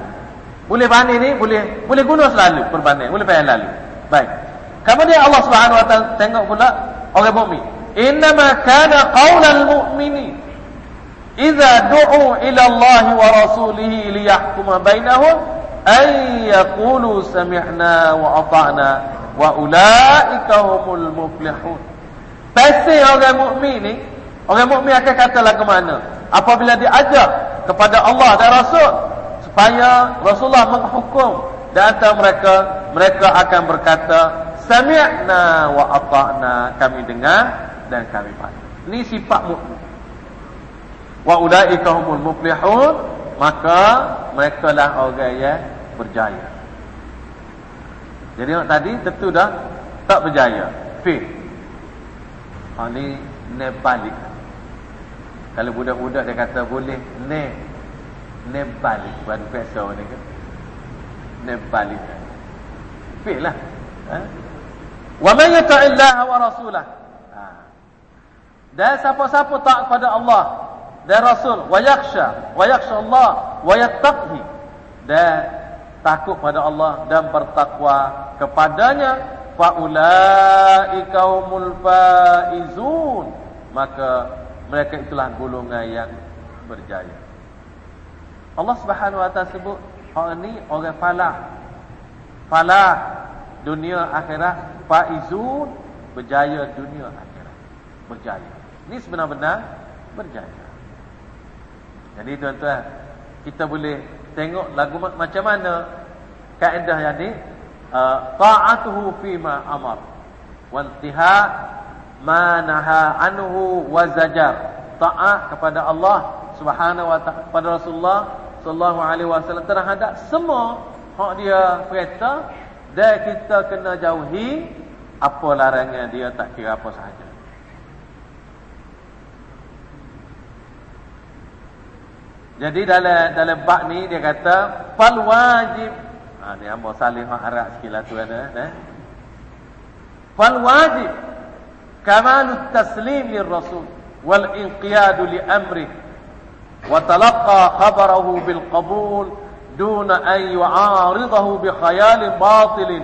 Boleh banding ni boleh boleh guna selalu perbanding, boleh payah lalu. Baik. Kemudian Allah Subhanahu wa taala tengok pula orang mukmin. Innama kana qaulal mu'mini idza du'u ila Allah wa rasulih liyahkuma bainahum ay yaqulu sami'na wa ata'na wa ulaika humul muflihun. Pasti orang mukmin ni Orang mukmin akan kata lagu mana? Apabila diajak kepada Allah dan Rasul supaya Rasulullah menghukum dan antara mereka mereka akan berkata sami'na wa ata'na kami dengar dan kami patuh. Ini sifat mukmin. Wa ulaika humul muflihun maka mereka lah orang yang berjaya. Jadi tadi tentu dah tak berjaya. Fi. Ha ni ne balik. Kalau budak-budak dia kata boleh ne ne balik baru biasa ni kan. Ne balik. Filah. Ha? Wa man yata'illah wa rasulah. Ha. Dan siapa-siapa taat kepada Allah dan Rasul wa yakhsha wa yakhsha Allah wa yattaqi dan takut pada Allah dan bertakwa kepadanya fa ulaika humul faizun maka mereka itulah golongan yang berjaya. Allah Subhanahu wa taala sebut orang ni orang falah. Falah dunia akhirat faizun berjaya dunia akhirat. Berjaya. Ini sebenar-benar berjaya. Jadi tuan-tuan, kita boleh tengok lagu macam mana kaedah yang ni uh, ta'atuhu fima amar wa intihad manaha anhu wa zajar taat kepada Allah Subhanahu wa taala kepada Rasulullah sallallahu alaihi wasallam terhadap semua hak dia perintah dan kita kena jauhi apa larangan dia tak kira apa sahaja. Jadi dalam dalam bab ni dia kata fal wajib. Ha ni hamba salih harap sikitlah tuan eh. eh. Fal wajib kamalut taslim lir rasul wal inqiyad li amri wa talaqa khabarahu bil qabul دون أن يعارضه بخيال باطل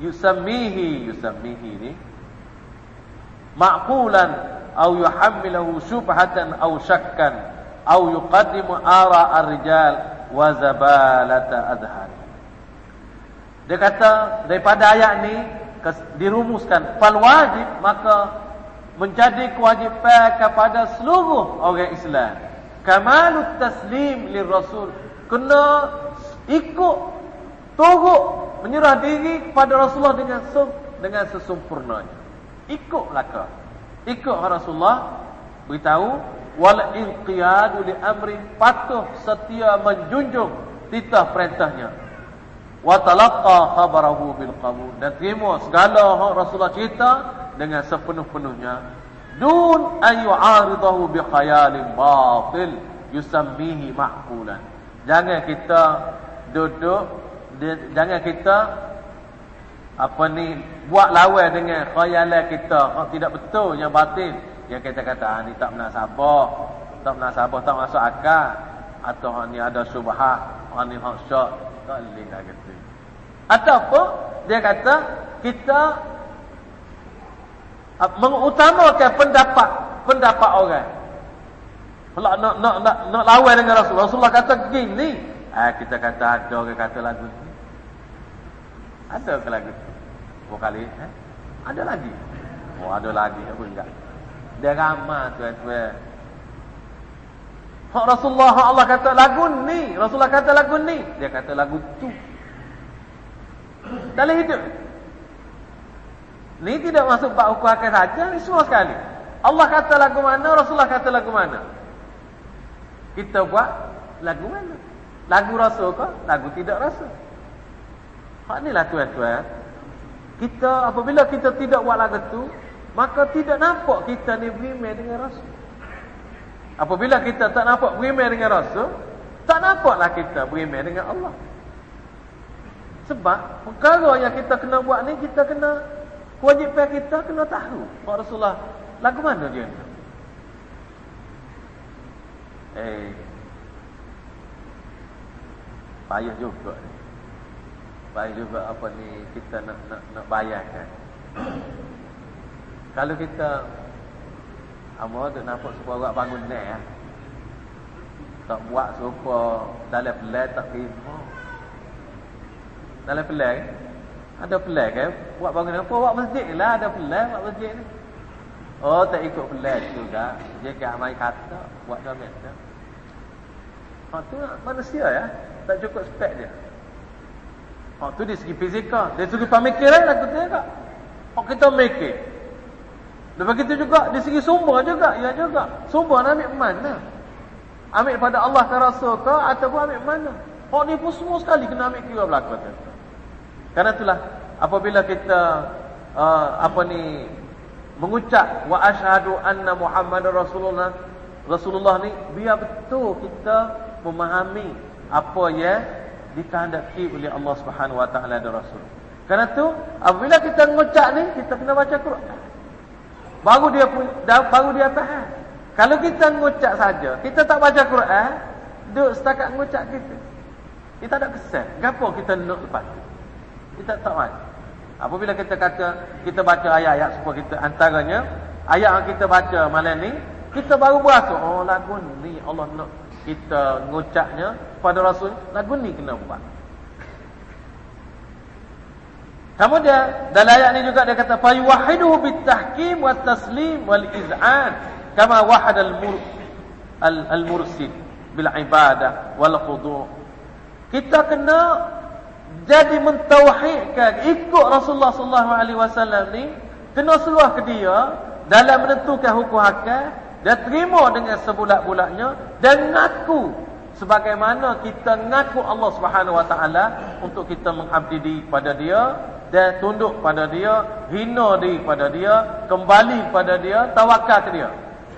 يسميه يسميه معقولا أو يحمله شبهة أو شكا أو يقدم آراء الرجال وزبالة أذهان Dia kata daripada ayat ni dirumuskan fal wajib maka menjadi kewajipan kepada seluruh orang Islam kamalut taslim lir rasul kena ikut Turut menyerah diri kepada Rasulullah dengan dengan sesempurnanya. Ikut belaka. Ikut Rasulullah beritahu wal inqiyadu li amri patuh setia menjunjung titah perintahnya. Wa talaqqa khabarahu bil qabul dan terima segala hak Rasulullah cerita dengan sepenuh-penuhnya. Dun ayyu'aridahu bi khayalin batil yusammihi ma'qulan. Jangan kita duduk jangan kita apa ni buat lawan dengan khayalan kita. Hak tidak betul yang batin. Yang kita kata ah, ni tak sabar. Tak sabar tak masuk akal. Atau ni ada syubhat hak ni hak syak tak boleh lah kata. Ataupun dia kata kita mengutamakan pendapat pendapat orang nak nak nak nak, nak lawan dengan Rasulullah. Rasulullah kata gini. Ah kita kata ada orang kata lagu ni. Ada ke lagu tu? Dua kali eh? Ada lagi? Oh ada lagi. Apa enggak? Dia ramah tuan-tuan. Hak Rasulullah hak Allah kata lagu ni. Rasulullah kata lagu ni. Dia kata lagu tu. Dalam hidup. Ni tidak masuk bab hukum akal saja semua sekali. Allah kata lagu mana Rasulullah kata lagu mana Kita buat lagu mana? Lagu rasul ke? Lagu tidak rasul Hak ni lah tuan-tuan. Kita apabila kita tidak buat lagu tu maka tidak nampak kita ni beriman dengan rasul apabila kita tak nampak beriman dengan rasul tak nampaklah kita beriman dengan Allah. Sebab perkara yang kita kena buat ni kita kena kewajipan kita kena tahu. Pak Rasulullah lagu mana dia eh. Payah juga ni. Baik juga apa ni kita nak nak nak bayarkan kalau kita amo tu nampak supaya buat bangun ni ya tak buat supaya dalam pelai tak terima. Dalam pelai ada pelai kan buat bangun apa buat masjid lah ada pelai buat masjid ni oh tak ikut pelai juga dia ke amai kata buat dalam tu Ha tu manusia ya tak cukup spek dia Oh tu di segi fizikal. Dari segi pemikiran aku tak. Oh kita mikir. Lepas itu juga di segi sumber juga, ya juga. Sumber nak ambil mana? Ambil pada Allah ke Rasul ke ataupun ambil mana? Oh ni pun semua sekali kena ambil kira belakang tu. Karena itulah apabila kita uh, apa ni mengucap wa asyhadu anna Muhammadar Rasulullah Rasulullah ni biar betul kita memahami apa ya dikehendaki oleh Allah Subhanahu wa taala dan Rasul. Karena tu apabila kita mengucap ni kita kena baca Quran. Baru dia baru dia tahan. Kalau kita mengucap saja, kita tak baca Quran, duk setakat mengucap kita. Kita tak kesan. Gapo kita nak lepas? Kita tak mahu. Apabila kita kata kita baca ayat-ayat supaya kita antaranya ayat yang kita baca malam ni, kita baru berasa oh lagu ni Allah nak kita ngucapnya pada Rasul lagu ni kena buat. Kemudian dalam ayat ni juga dia kata fa yuwahiduhu bitahkim wat taslim wal iz'an kama wahad al mur al mursid bil ibadah wal khudu'. Kita kena jadi mentauhidkan ikut Rasulullah sallallahu alaihi wasallam ni kena seluah ke dia dalam menentukan hukum hakam dia terima dengan sebulat-bulatnya dan ngaku sebagaimana kita ngaku Allah Subhanahu Wa Taala untuk kita mengabdi diri pada dia dan tunduk pada dia, hina diri pada dia, kembali pada dia, tawakal ke dia.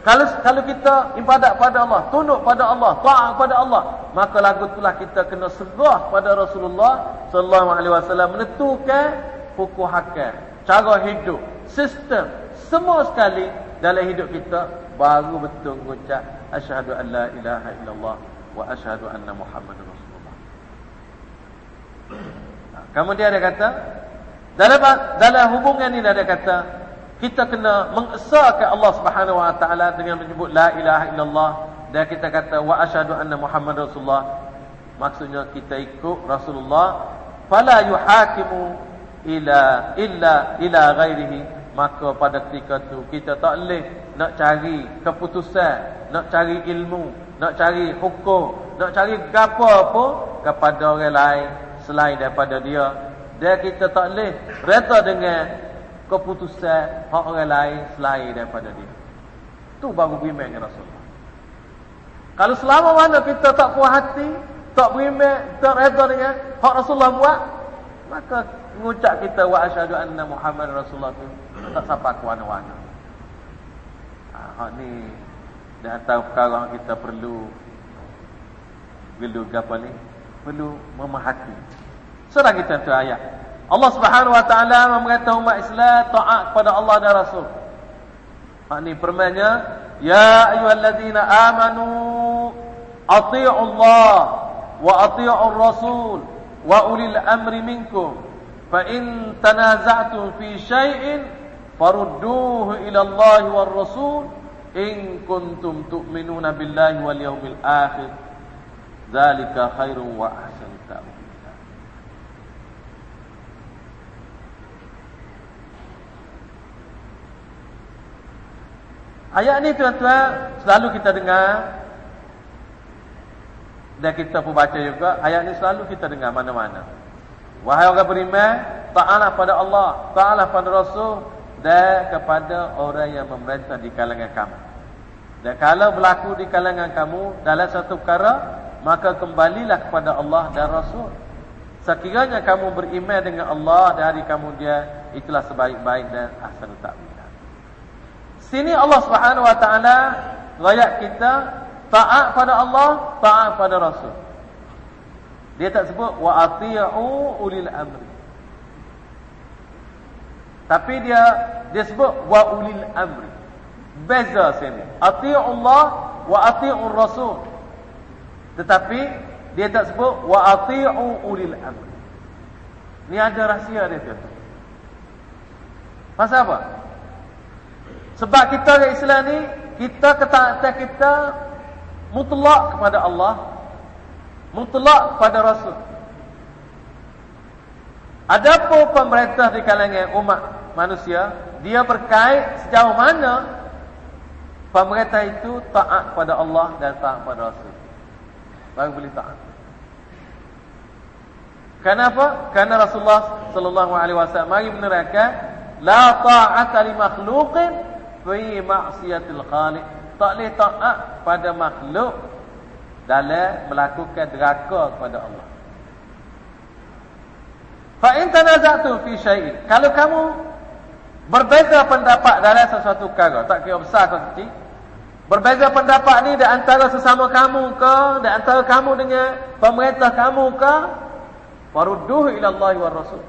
Kalau kalau kita ibadat pada Allah, tunduk pada Allah, taat pada Allah, maka lagu itulah kita kena serah pada Rasulullah sallallahu alaihi wasallam menentukan hukum hakam, cara hidup, sistem semua sekali dalam hidup kita baru betul mengucap asyhadu an la ilaha illallah wa asyhadu anna muhammadar rasulullah. Kemudian dia kata dalam dalam hubungan ini dia kata kita kena mengesahkan Allah Subhanahu wa taala dengan menyebut la ilaha illallah dan kita kata wa asyhadu anna muhammadar rasulullah. Maksudnya kita ikut Rasulullah fala yuhakimu ila illa ila ghairihi maka pada ketika tu kita tak boleh nak cari keputusan, nak cari ilmu, nak cari hukum, nak cari apa apa kepada orang lain selain daripada dia. Dan kita tak boleh reda dengan keputusan hak orang lain selain daripada dia. Tu baru beriman dengan Rasulullah. Kalau selama mana kita tak puas hati, tak beriman, tak reda dengan hak Rasulullah buat, maka mengucap kita wa asyhadu anna Muhammad Rasulullah tu tak sampai ke mana-mana. Ha, ni di antara perkara kita perlu perlu apa ni? Perlu memahati. Surah kita tu ayat. Allah Subhanahu wa taala memerintah umat Islam taat kepada Allah dan Rasul. Ha ni permanya ya ayyuhallazina amanu atii'u Allah wa atii'u Rasul wa ulil amri minkum. Fa in tanaza'tum fi syai'in farudduhu ila Allah war Rasul. In kuntum tu'minuna billahi wal yawmil akhir. Zalika khairun wa ahsanu Ayat ni tuan-tuan selalu kita dengar dan kita pun baca juga ayat ni selalu kita dengar mana-mana. Wahai orang beriman, taatlah pada Allah, taatlah pada Rasul dan kepada orang yang memerintah di kalangan kamu. Dan kalau berlaku di kalangan kamu dalam satu perkara, maka kembalilah kepada Allah dan Rasul. Sekiranya kamu beriman dengan Allah dan hari kamu dia, itulah sebaik-baik dan ahsan ta'wil. Sini Allah Subhanahu wa taala rakyat kita taat pada Allah, taat pada Rasul. Dia tak sebut wa ati'u ulil amri. Tapi dia dia sebut wa ulil amri. Beza sini. Ati'u Allah wa ati'u Rasul. Tetapi dia tak sebut wa ati'u ulil amri. Ni ada rahsia dia tu. Pasal apa? Sebab kita orang Islam ni kita ketaatan kita mutlak kepada Allah, mutlak kepada Rasul. Adapun pemerintah di kalangan umat manusia, dia berkait sejauh mana pemerintah itu taat kepada Allah dan taat kepada Rasul. Baru boleh taat. Kenapa? Karena Rasulullah sallallahu alaihi wasallam mari menerangkan la ta'ata li makhluqin fi maksiatil khaliq. Tak boleh taat pada makhluk dalam melakukan deraka kepada Allah. Fa in tanaza'tu fi syai'in. Kalau kamu berbeza pendapat dalam sesuatu perkara tak kira besar atau kecil berbeza pendapat ni di antara sesama kamu ke di antara kamu dengan pemerintah kamu ke farudduhu ila Allah wa rasul.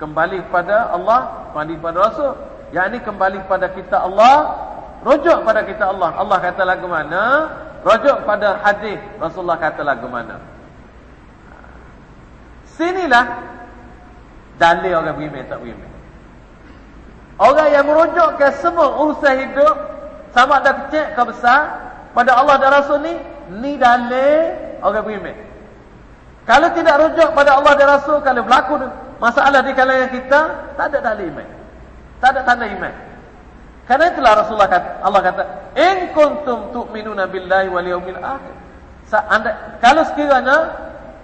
Kembali kepada Allah kembali kepada Rasul yang ini kembali pada kita Allah Rujuk pada kita Allah. Allah kata lagu mana? Rujuk pada hadis. Rasulullah kata lagu mana? Sinilah. Dalil orang beriman tak beriman Orang yang merujuk ke semua urusan hidup Sama ada kecil ke besar Pada Allah dan Rasul ni Ni dalil orang beriman Kalau tidak rujuk pada Allah dan Rasul Kalau berlaku masalah di kalangan kita Tak ada dalil iman tak ada tanda iman. Karena itulah Rasulullah kata, Allah kata, "In kuntum tu'minuna billahi wal yawmil akhir." Anda, kalau sekiranya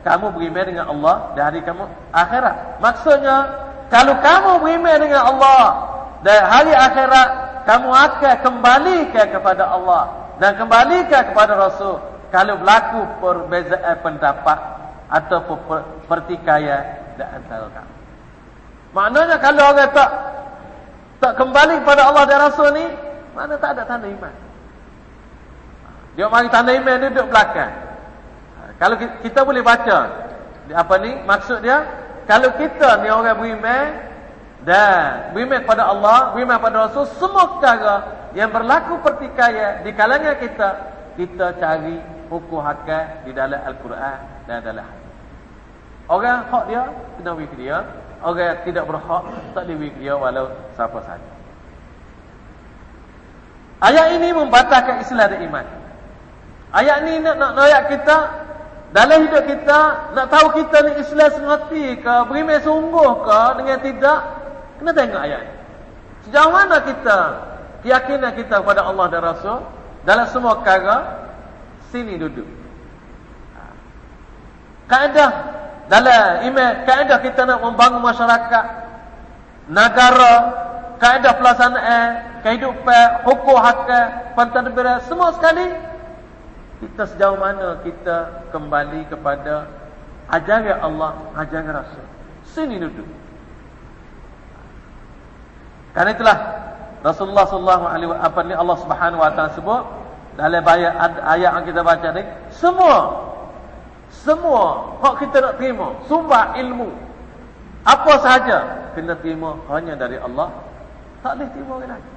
kamu beriman dengan Allah dan hari kamu akhirat. Maksudnya, kalau kamu beriman dengan Allah dan hari akhirat, kamu akan kembali kepada Allah dan kembali kepada Rasul. Kalau berlaku perbezaan pendapat atau pertikaian di antara kamu. Maknanya kalau orang tak tak kembali kepada Allah dan Rasul ni mana tak ada tanda iman. Dia mari tanda iman dia duduk belakang. Kalau kita boleh baca apa ni maksud dia kalau kita ni orang beriman dan beriman kepada Allah beriman kepada Rasul semua perkara yang berlaku pertikaian di kalangan kita kita cari hukum hakam di dalam Al-Quran dan dalam hadis. Orang hak dia kena beri dia orang yang tidak berhak tak boleh dia walau siapa saja. Ayat ini membatalkan Islam dan iman. Ayat ini nak nak ayat kita dalam hidup kita nak tahu kita ni Islam semati ke beriman sungguh ke dengan tidak kena tengok ayat ini. Sejauh mana kita keyakinan kita kepada Allah dan Rasul dalam semua perkara sini duduk. Ha. Kaedah dalam email kaedah kita nak membangun masyarakat negara kaedah pelaksanaan kehidupan hukum hak pentadbiran semua sekali kita sejauh mana kita kembali kepada ajaran Allah ajaran Rasul. Sini duduk. Karena itulah Rasulullah sallallahu alaihi wasallam apa ni Allah Subhanahu wa taala sebut dalam ayat ayat yang kita baca ni semua semua hak kita nak terima. Sumber ilmu. Apa sahaja. Kena terima hanya dari Allah. Tak boleh terima lagi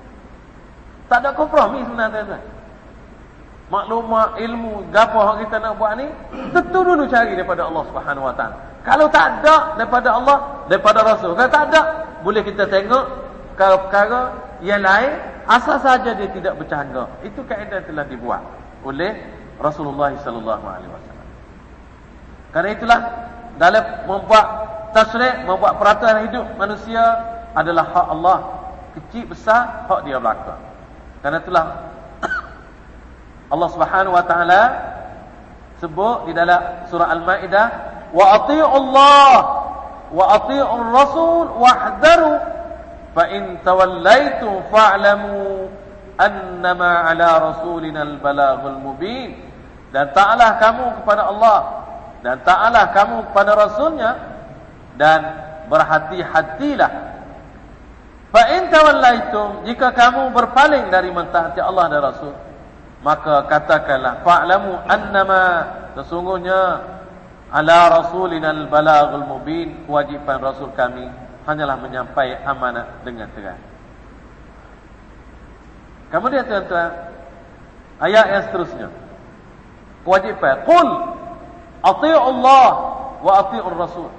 tak ada kompromi sebenarnya tuan maklumat ilmu gapo hak kita nak buat ni tentu dulu cari daripada Allah Subhanahu taala. Kalau tak ada daripada Allah daripada Rasul. Kalau tak ada boleh kita tengok perkara yang lain asal saja dia tidak bercangga itu kaedah telah dibuat oleh Rasulullah wasallam karena itulah dalam membuat tasrih membuat peraturan hidup manusia adalah hak Allah. Kecil besar hak dia belaka karena itulah Allah Subhanahu wa taala sebut di dalam surah Al-Maidah wa atii'u Allah wa atii'u Rasul wahdharu fa in tawallaitum fa'lamu annama 'ala rasulina al-balaghul mubin. Dan taatlah kamu kepada Allah dan taatlah kamu kepada rasulnya dan berhati-hatilah. Fa in tawallaitum jika kamu berpaling dari mentaati Allah dan Rasul maka katakanlah fa'lamu annama sesungguhnya ala rasulina al-balaghul mubin kewajipan rasul kami hanyalah menyampaikan amanat dengan terang kemudian tuan-tuan ayat yang seterusnya. Kewajipan. Qul Allah wa ati'ur rasul.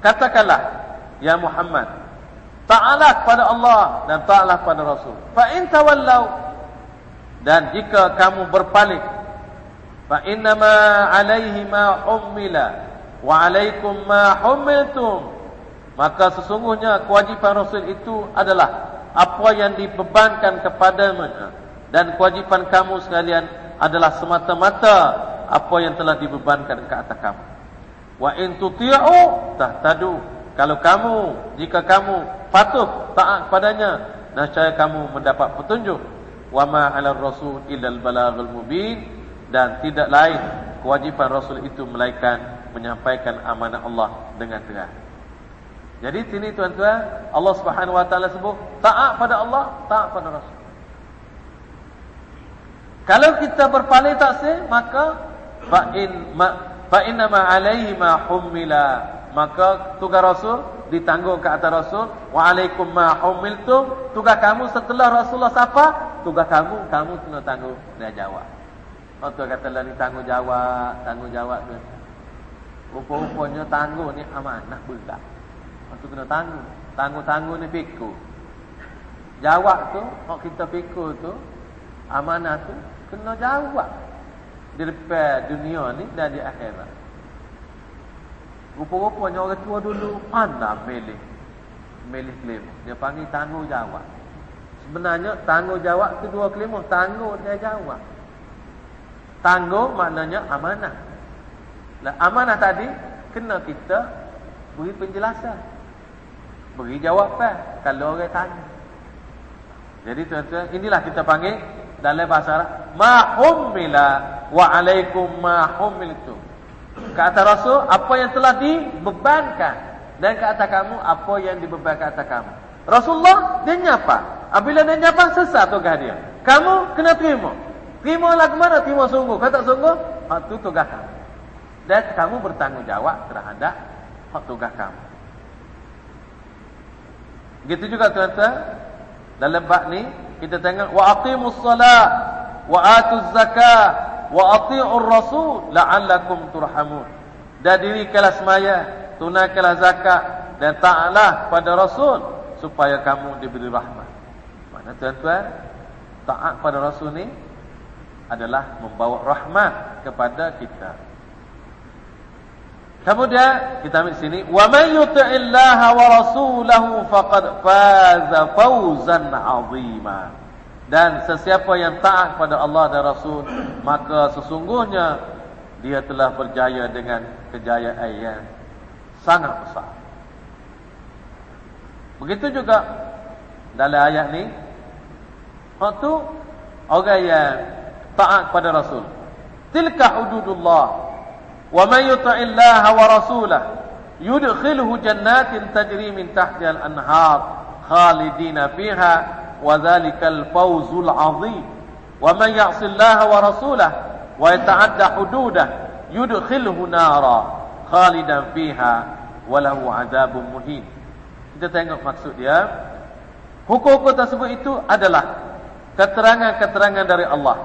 Katakanlah ya Muhammad ta'ala kepada Allah dan ta'ala kepada rasul. Fa in tawallau dan jika kamu berpaling fa innama alaihi ma ummila wa alaikum ma humiltum maka sesungguhnya kewajipan rasul itu adalah apa yang dibebankan kepada mereka dan kewajipan kamu sekalian adalah semata-mata apa yang telah dibebankan ke atas kamu wa in tuti'u tahtadu kalau kamu jika kamu patuh taat kepadanya nescaya kamu mendapat petunjuk wa ma 'ala rasul illa al-balaghul mubin dan tidak lain kewajipan rasul itu melainkan menyampaikan amanah Allah dengan terang. Jadi sini tuan-tuan Allah Subhanahu wa taala sebut taat pada Allah, taat pada rasul. Kalau kita berpaling tak sah maka fa in ma fa inna ma 'alaihi ma humila maka tugas rasul ditanggung ke atas rasul. Wa alaikum ma humiltum tugas kamu setelah rasulullah siapa tugas kamu kamu kena tanggung dia jawab. Oh tu kata lah ni tanggung jawab tanggung jawab tu rupa-rupanya tanggung ni amanah berat. Tu kena tanggung tanggung-tanggung ni pikul jawab tu hok kita pikul tu amanah tu kena jawab di depan dunia ni dan di akhirat rupa-rupanya orang tua dulu pandai milih milih kelima dia panggil tanggungjawab Sebenarnya tanggungjawab kedua kelima tanggung dia jawab. Tanggung maknanya amanah. Lah amanah tadi kena kita beri penjelasan. Beri jawapan kalau orang tanya. Jadi tuan-tuan inilah kita panggil dalam bahasa Arab ma'ummila wa alaikum ma'ummiltu. Kata Rasul apa yang telah dibebankan dan kata kamu apa yang dibebankan kata kamu. Rasulullah dia nyapa? Apabila dia nyapa sesat tugas dia. Kamu kena terima. Terima lah ke mana? Terima sungguh. Kalau tak sungguh, hak tu tugas kamu. Dan kamu bertanggungjawab terhadap hak tugas kamu. Begitu juga tuan-tuan. Dalam bab ni, kita tengok. Wa aqimus salat. Wa atuz zakah. Wa ati'ur rasul. La'allakum turhamun. Dan dirikanlah semaya. Tunaikanlah zakat. Dan ta'alah pada rasul. Supaya kamu diberi rahmat. Nah tuan-tuan, taat pada Rasul ni adalah membawa rahmat kepada kita. Kemudian kita ambil sini, wa may yuti'illaha wa rasulahu faqad faza fawzan 'azima. Dan sesiapa yang taat kepada Allah dan Rasul, maka sesungguhnya dia telah berjaya dengan kejayaan yang sangat besar. Begitu juga dalam ayat ni waktu orang yang taat kepada Rasul. Tilka hududullah yudkhiluhu jannatin tajri min tahtiha al-anhar khalidina fiha wa dhalikal fawzul 'azim. Wa man ya'sillaha wa rasulah wa yata'adda hududah yudkhilhu nara khalidan fiha wa lahu 'adzabun muhin kita tengok maksud dia. Hukum-hukum tersebut itu adalah keterangan-keterangan dari Allah.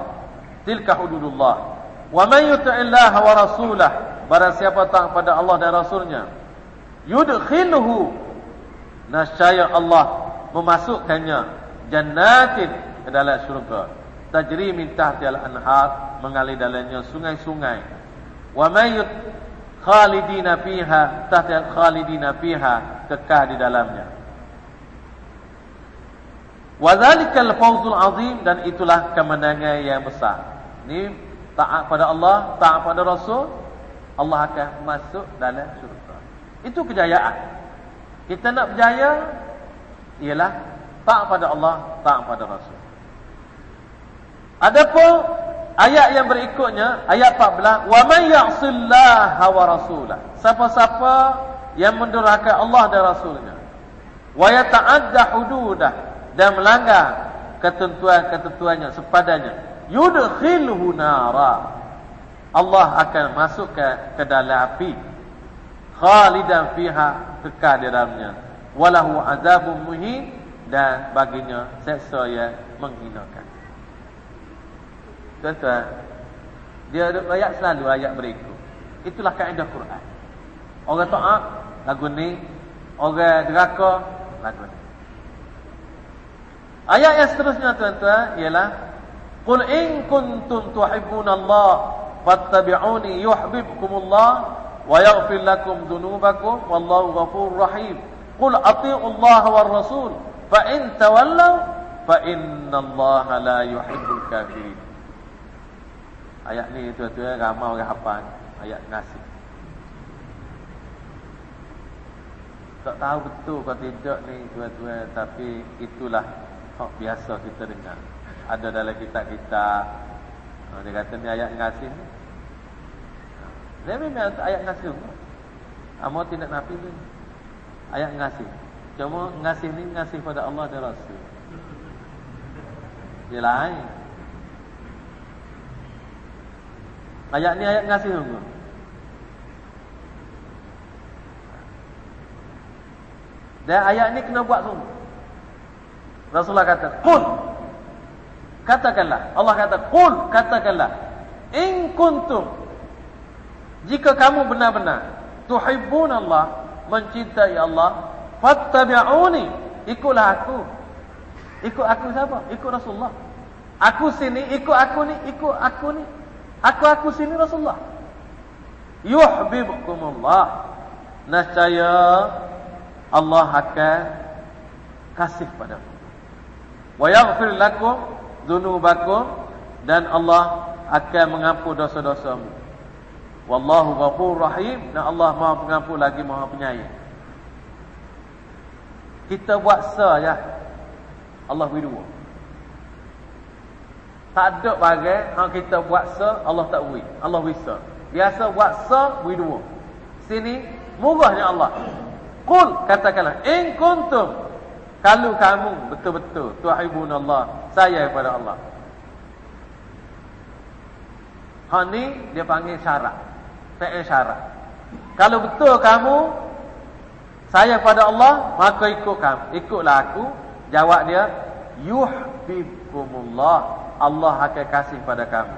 Tilka hududullah wa man yuti'illaha wa rasulah barang siapa taat pada Allah dan rasulnya yudkhilhu nasya Allah memasukkannya jannatin ke dalam syurga. Tajri min tahtiha al-anhar mengalir dalamnya sungai-sungai. Wa may khalidina fiha tahtiha khalidina fiha kekal di dalamnya. Wa zalikal fawzul azim dan itulah kemenangan yang besar. Ni taat pada Allah taat pada Rasul Allah akan masuk dalam syurga. Itu kejayaan. Kita nak berjaya ialah taat pada Allah taat pada Rasul. Adapun ayat yang berikutnya ayat 14 wa may ya'sillaha wa rasulah. Siapa-siapa yang mendurhaka Allah dan rasulnya. Wa yata'adda hududah. Dan melanggar ketentuan-ketentuannya sepadanya yudkhilhu nara Allah akan masuk ke, dalam api khalidan fiha kekal di dalamnya walahu azabun muhin dan baginya seksa yang menghinakan Tuan-tuan, dia ada ayat selalu ayat berikut. Itulah kaedah Quran. Orang taat lagu ni, orang deraka lagu ni. Ayat yang seterusnya tuan-tuan ialah Qul in kuntum Allah fattabi'uni yuhibbukumullah wa yaghfir lakum dhunubakum wallahu ghafurur rahim. Qul atii'u Allah war rasul fa in tawallaw fa innallaha la yuhibbul kafirin. Ayat ni tuan-tuan ramai orang hafal ayat nasi. Tak tahu betul kau tidak ni tuan-tuan tapi itulah hak biasa kita dengar. Ada dalam kitab-kitab ha, dia kata ni ayat ngasih ni. Dia memang ayat ngasih tu. Amo tidak nafi ni. Ayat ngasih. Cuma ngasih ni ngasih pada Allah dan Rasul. Dia lain. Ayat ni ayat ngasih sungguh. Dan ayat ni kena buat sungguh. Rasulullah kata, "Qul." Katakanlah. Allah kata, "Qul." Katakanlah. In kuntum jika kamu benar-benar tuhibbun Allah, mencintai Allah, fattabi'uni. Ikutlah aku. Ikut aku siapa? Ikut Rasulullah. Aku sini, ikut aku ni, ikut aku ni. Aku-aku sini Rasulullah. Yuhibbukumullah. Nascaya Allah akan kasih padamu. Wa yaghfir lakum dzunubakum dan Allah akan mengampun dosa-dosamu. Wallahu ghafurur rahim dan Allah Maha Pengampun lagi Maha Penyayang. Kita buat saja Allah beri dua. Tak ada bagai hang kita buat se Allah tak beri. Allah bisa. Biasa buat se beri dua. Sini murahnya Allah. Qul katakanlah in kuntum kalau kamu betul-betul tuhibun Allah, saya kepada Allah. Hang ni dia panggil syarat. Fi'il syarat. Kalau betul kamu saya kepada Allah, maka ikut kamu. Ikutlah aku. Jawab dia yuhibbukumullah. Allah akan kasih pada kamu.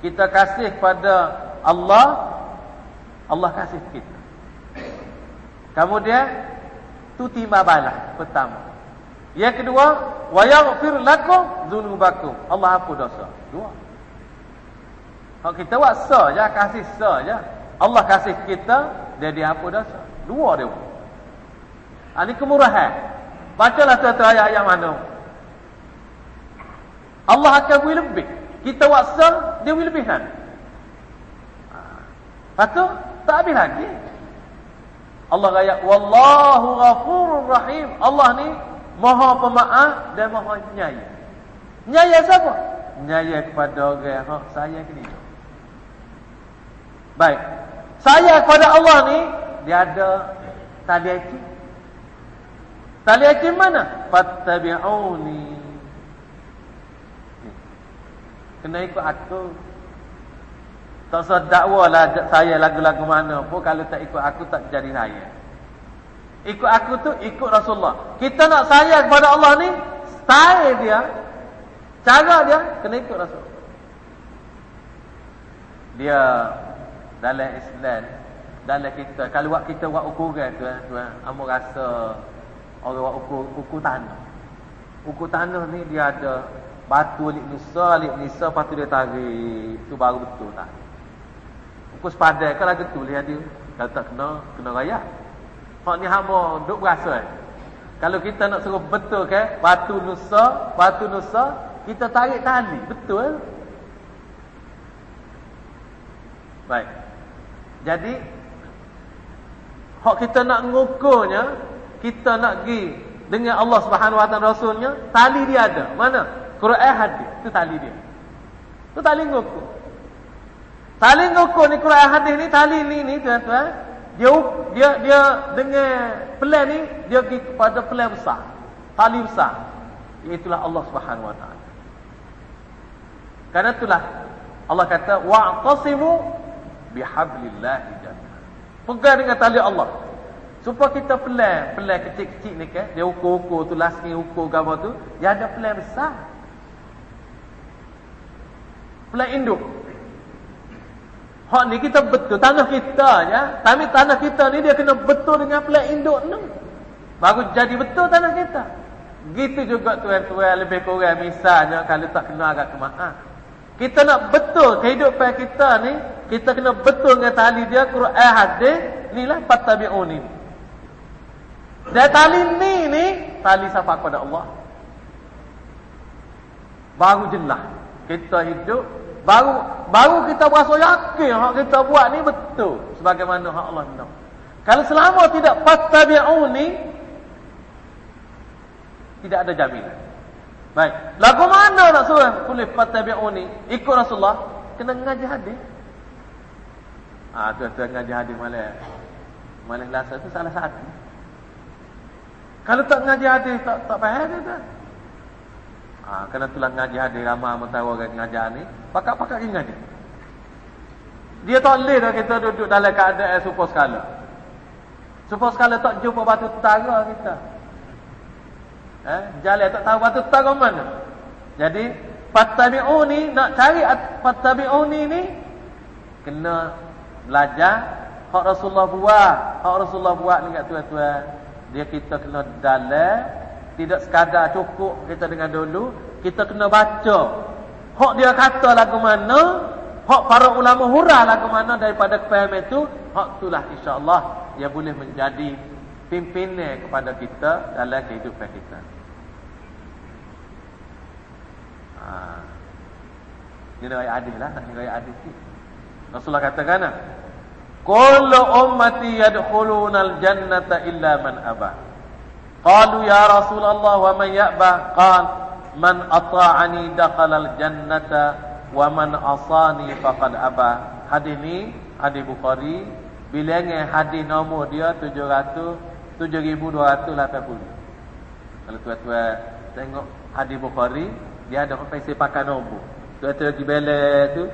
Kita kasih pada Allah, Allah kasih kita. Kemudian tu timba balas pertama. Yang kedua, wa yaghfir lakum dzunubakum. Allah hapus dosa. Dua. Kalau kita buat saja kasih saja. Allah kasih kita, dia dihapus dosa. Dua dia. Ini kemurahan. Bacalah tuan-tuan ayat yang mana. Allah akan beri lebih. Kita waksa, dia beri lebih kan? Lepas tu, tak habis lagi. Allah kata, Wallahu ghafurur rahim. Allah ni maha pemaaf dan maha nyaya. Nyaya siapa? Nyaya kepada orang yang saya dia. Baik. Saya kepada Allah ni, dia ada tali hakim. Tali hakim mana? Fattabi'uni. Kena ikut aku. Tak usah dakwalah saya lagu-lagu mana pun kalau tak ikut aku tak jadi saya. Ikut aku tu ikut Rasulullah. Kita nak sayang kepada Allah ni style dia, cara dia kena ikut Rasul. Dia dalam Islam dalam kita kalau buat kita buat ukuran tu tuan, amo rasa orang buat ukur ukur tanah. Ukur tanah ni dia ada batu lik nisa, lik nisa patu dia tarik. Tu baru betul tak? Pukul sepadan kan lagu tu lihat dia. Kalau tak kena, kena raya. Hak ni hamba duk berasa eh. Kalau kita nak suruh betul ke batu nusa, batu nusa, kita tarik tali, betul. Baik. Jadi hak kita nak mengukurnya, kita nak pergi dengan Allah Subhanahu Wa Rasulnya, tali dia ada. Mana? Quran hadis, itu tali dia. Itu tali ngukur. Tali ngukur ni Quran hadis ni tali ni ni tuan-tuan. Dia dia dia dengan plan ni dia pergi kepada plan besar. Tali besar. Itulah Allah Subhanahu Wa Taala. Karena itulah Allah kata wa'tasimu bihablillah. Pegang dengan tali Allah. Supaya kita plan, plan kecil-kecil ni kan, dia ukur-ukur tu lasking ukur gambar tu, dia ada plan besar. Plan induk. Hak ni kita betul tanah kita ya. Tapi tanah kita ni dia kena betul dengan pelat induk ni. Baru jadi betul tanah kita. Gitu juga tuan-tuan lebih kurang misalnya kalau tak kena agak kemaaf. Kita nak betul kehidupan kita ni, kita kena betul dengan tali dia Quran hadis, inilah fattabi'un ni. Dan tali ni ni tali siapa kepada Allah. Baru jelas kita hidup Baru baru kita berasa yakin hak kita buat ni betul sebagaimana hak Allah nak. Kalau selama tidak fattabi'uni tidak ada jaminan. Baik. Lagu mana nak suruh tulis fattabi'uni ikut Rasulullah kena ngaji hadis. Ah tu tu ngaji hadis malam. Malam lasa tu salah satu. Kalau tak ngaji hadis tak tak faham tak? Ha, kena tulang ngaji hadir ramah mentawa orang ngajar ni. Pakak-pakak ini ngaji. Dia tak boleh dah kita duduk dalam keadaan super skala. Super skala tak jumpa batu tara kita. Eh, jalan tak tahu batu tara mana. Jadi, Fattabi'uni, nak cari Fattabi'uni ni, kena belajar. Hak Rasulullah buat. Hak Rasulullah buat ni kat tuan-tuan. Dia kita kena dalam tidak sekadar cukup kita dengan dulu, kita kena baca. Hak dia kata lagu mana, hak para ulama hurah lagu mana daripada kefahaman itu, hak itulah insya-Allah dia boleh menjadi pimpinan kepada kita dalam kehidupan kita. Ha. Ini ayat adil lah, tak ayat adil sih. Rasulullah katakan, "Kullu ummati yadkhuluna al-jannata illa man abah." Qalu ya Rasulullah wa man ya'ba? Qal man ata'ani dakhala al-jannata wa man asani faqad aba. Hadis ni hadis Bukhari bilangan hadis nombor dia 700 7280. Kalau tuan-tuan tengok hadis Bukhari dia ada fasih pakai nombor. Tuan-tuan pergi belek tu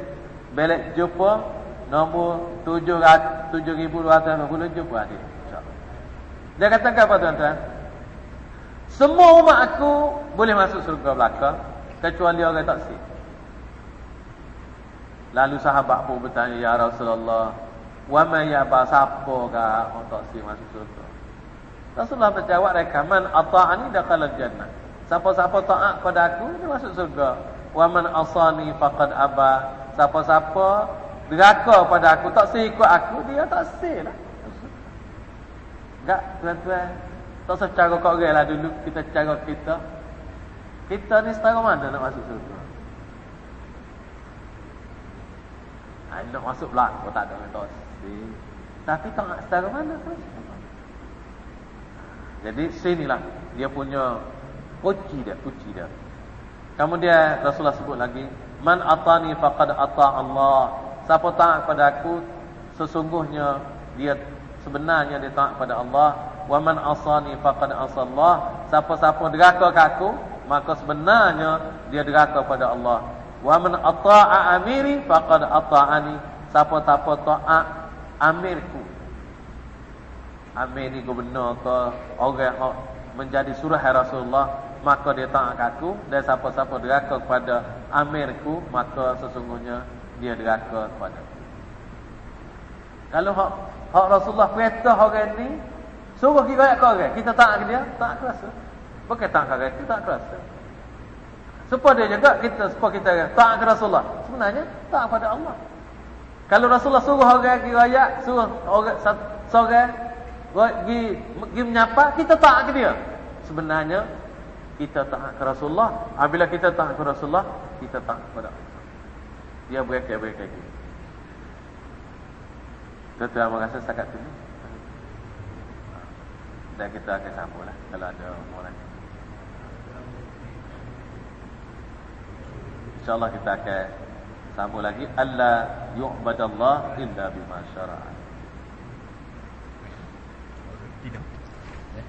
belek jumpa nombor 700 7280 jumpa hadis. Dia katakan apa tuan-tuan? Semua umat aku boleh masuk surga belakang kecuali orang tak taksir. Lalu sahabat pun bertanya, Ya Rasulullah, wa ma ya ba siapa ka orang taksir masuk surga? Rasulullah menjawab mereka, man ata'ani dakhala jannah. Siapa-siapa taat kepada aku dia masuk surga. Wa man asani faqad aba. Siapa-siapa deraka pada aku tak ikut aku dia tak lah. Enggak, tuan-tuan. Tak usah cara kau orang lah dulu Kita cara kita Kita ni setara mana nak masuk surga ha, Nak masuk belak Kau tak ada metos mesti. Tapi taat secara mana terus? Jadi sinilah dia punya kunci dia, kunci dia. Kemudian Rasulullah sebut lagi, "Man atani faqad ata Allah." Siapa taat kepada aku, sesungguhnya dia sebenarnya dia taat kepada Allah. "Wa man asani faqad asallah." Siapa-siapa deraka ke aku, maka sebenarnya dia deraka kepada Allah. "Wa man ata'a amiri faqad ata'ani." Siapa-siapa taat amirku. Amir ni gubernur ke orang menjadi surah Rasulullah maka dia taat aku dan siapa-siapa deraka kepada amirku maka sesungguhnya dia deraka kepada kalau hak hak Rasulullah perintah orang ni suruh kita ke orang kita taat ke dia tak kerasa bukan taat ke orang kita tak kerasa supaya dia juga kita supaya kita taat ke Rasulullah sebenarnya taat kepada Allah kalau Rasulullah suruh orang pergi rakyat suruh orang seorang pergi pergi menyapa kita taat ke dia sebenarnya kita taat ke Rasulullah. Apabila kita taat ke Rasulullah, kita taat kepada Allah. Dia kita. Kita terima kasih setakat ini. Dan kita akan sambung lah kalau ada orang. InsyaAllah kita akan sambung lagi. Allah yu'badallah illa bima syara'a.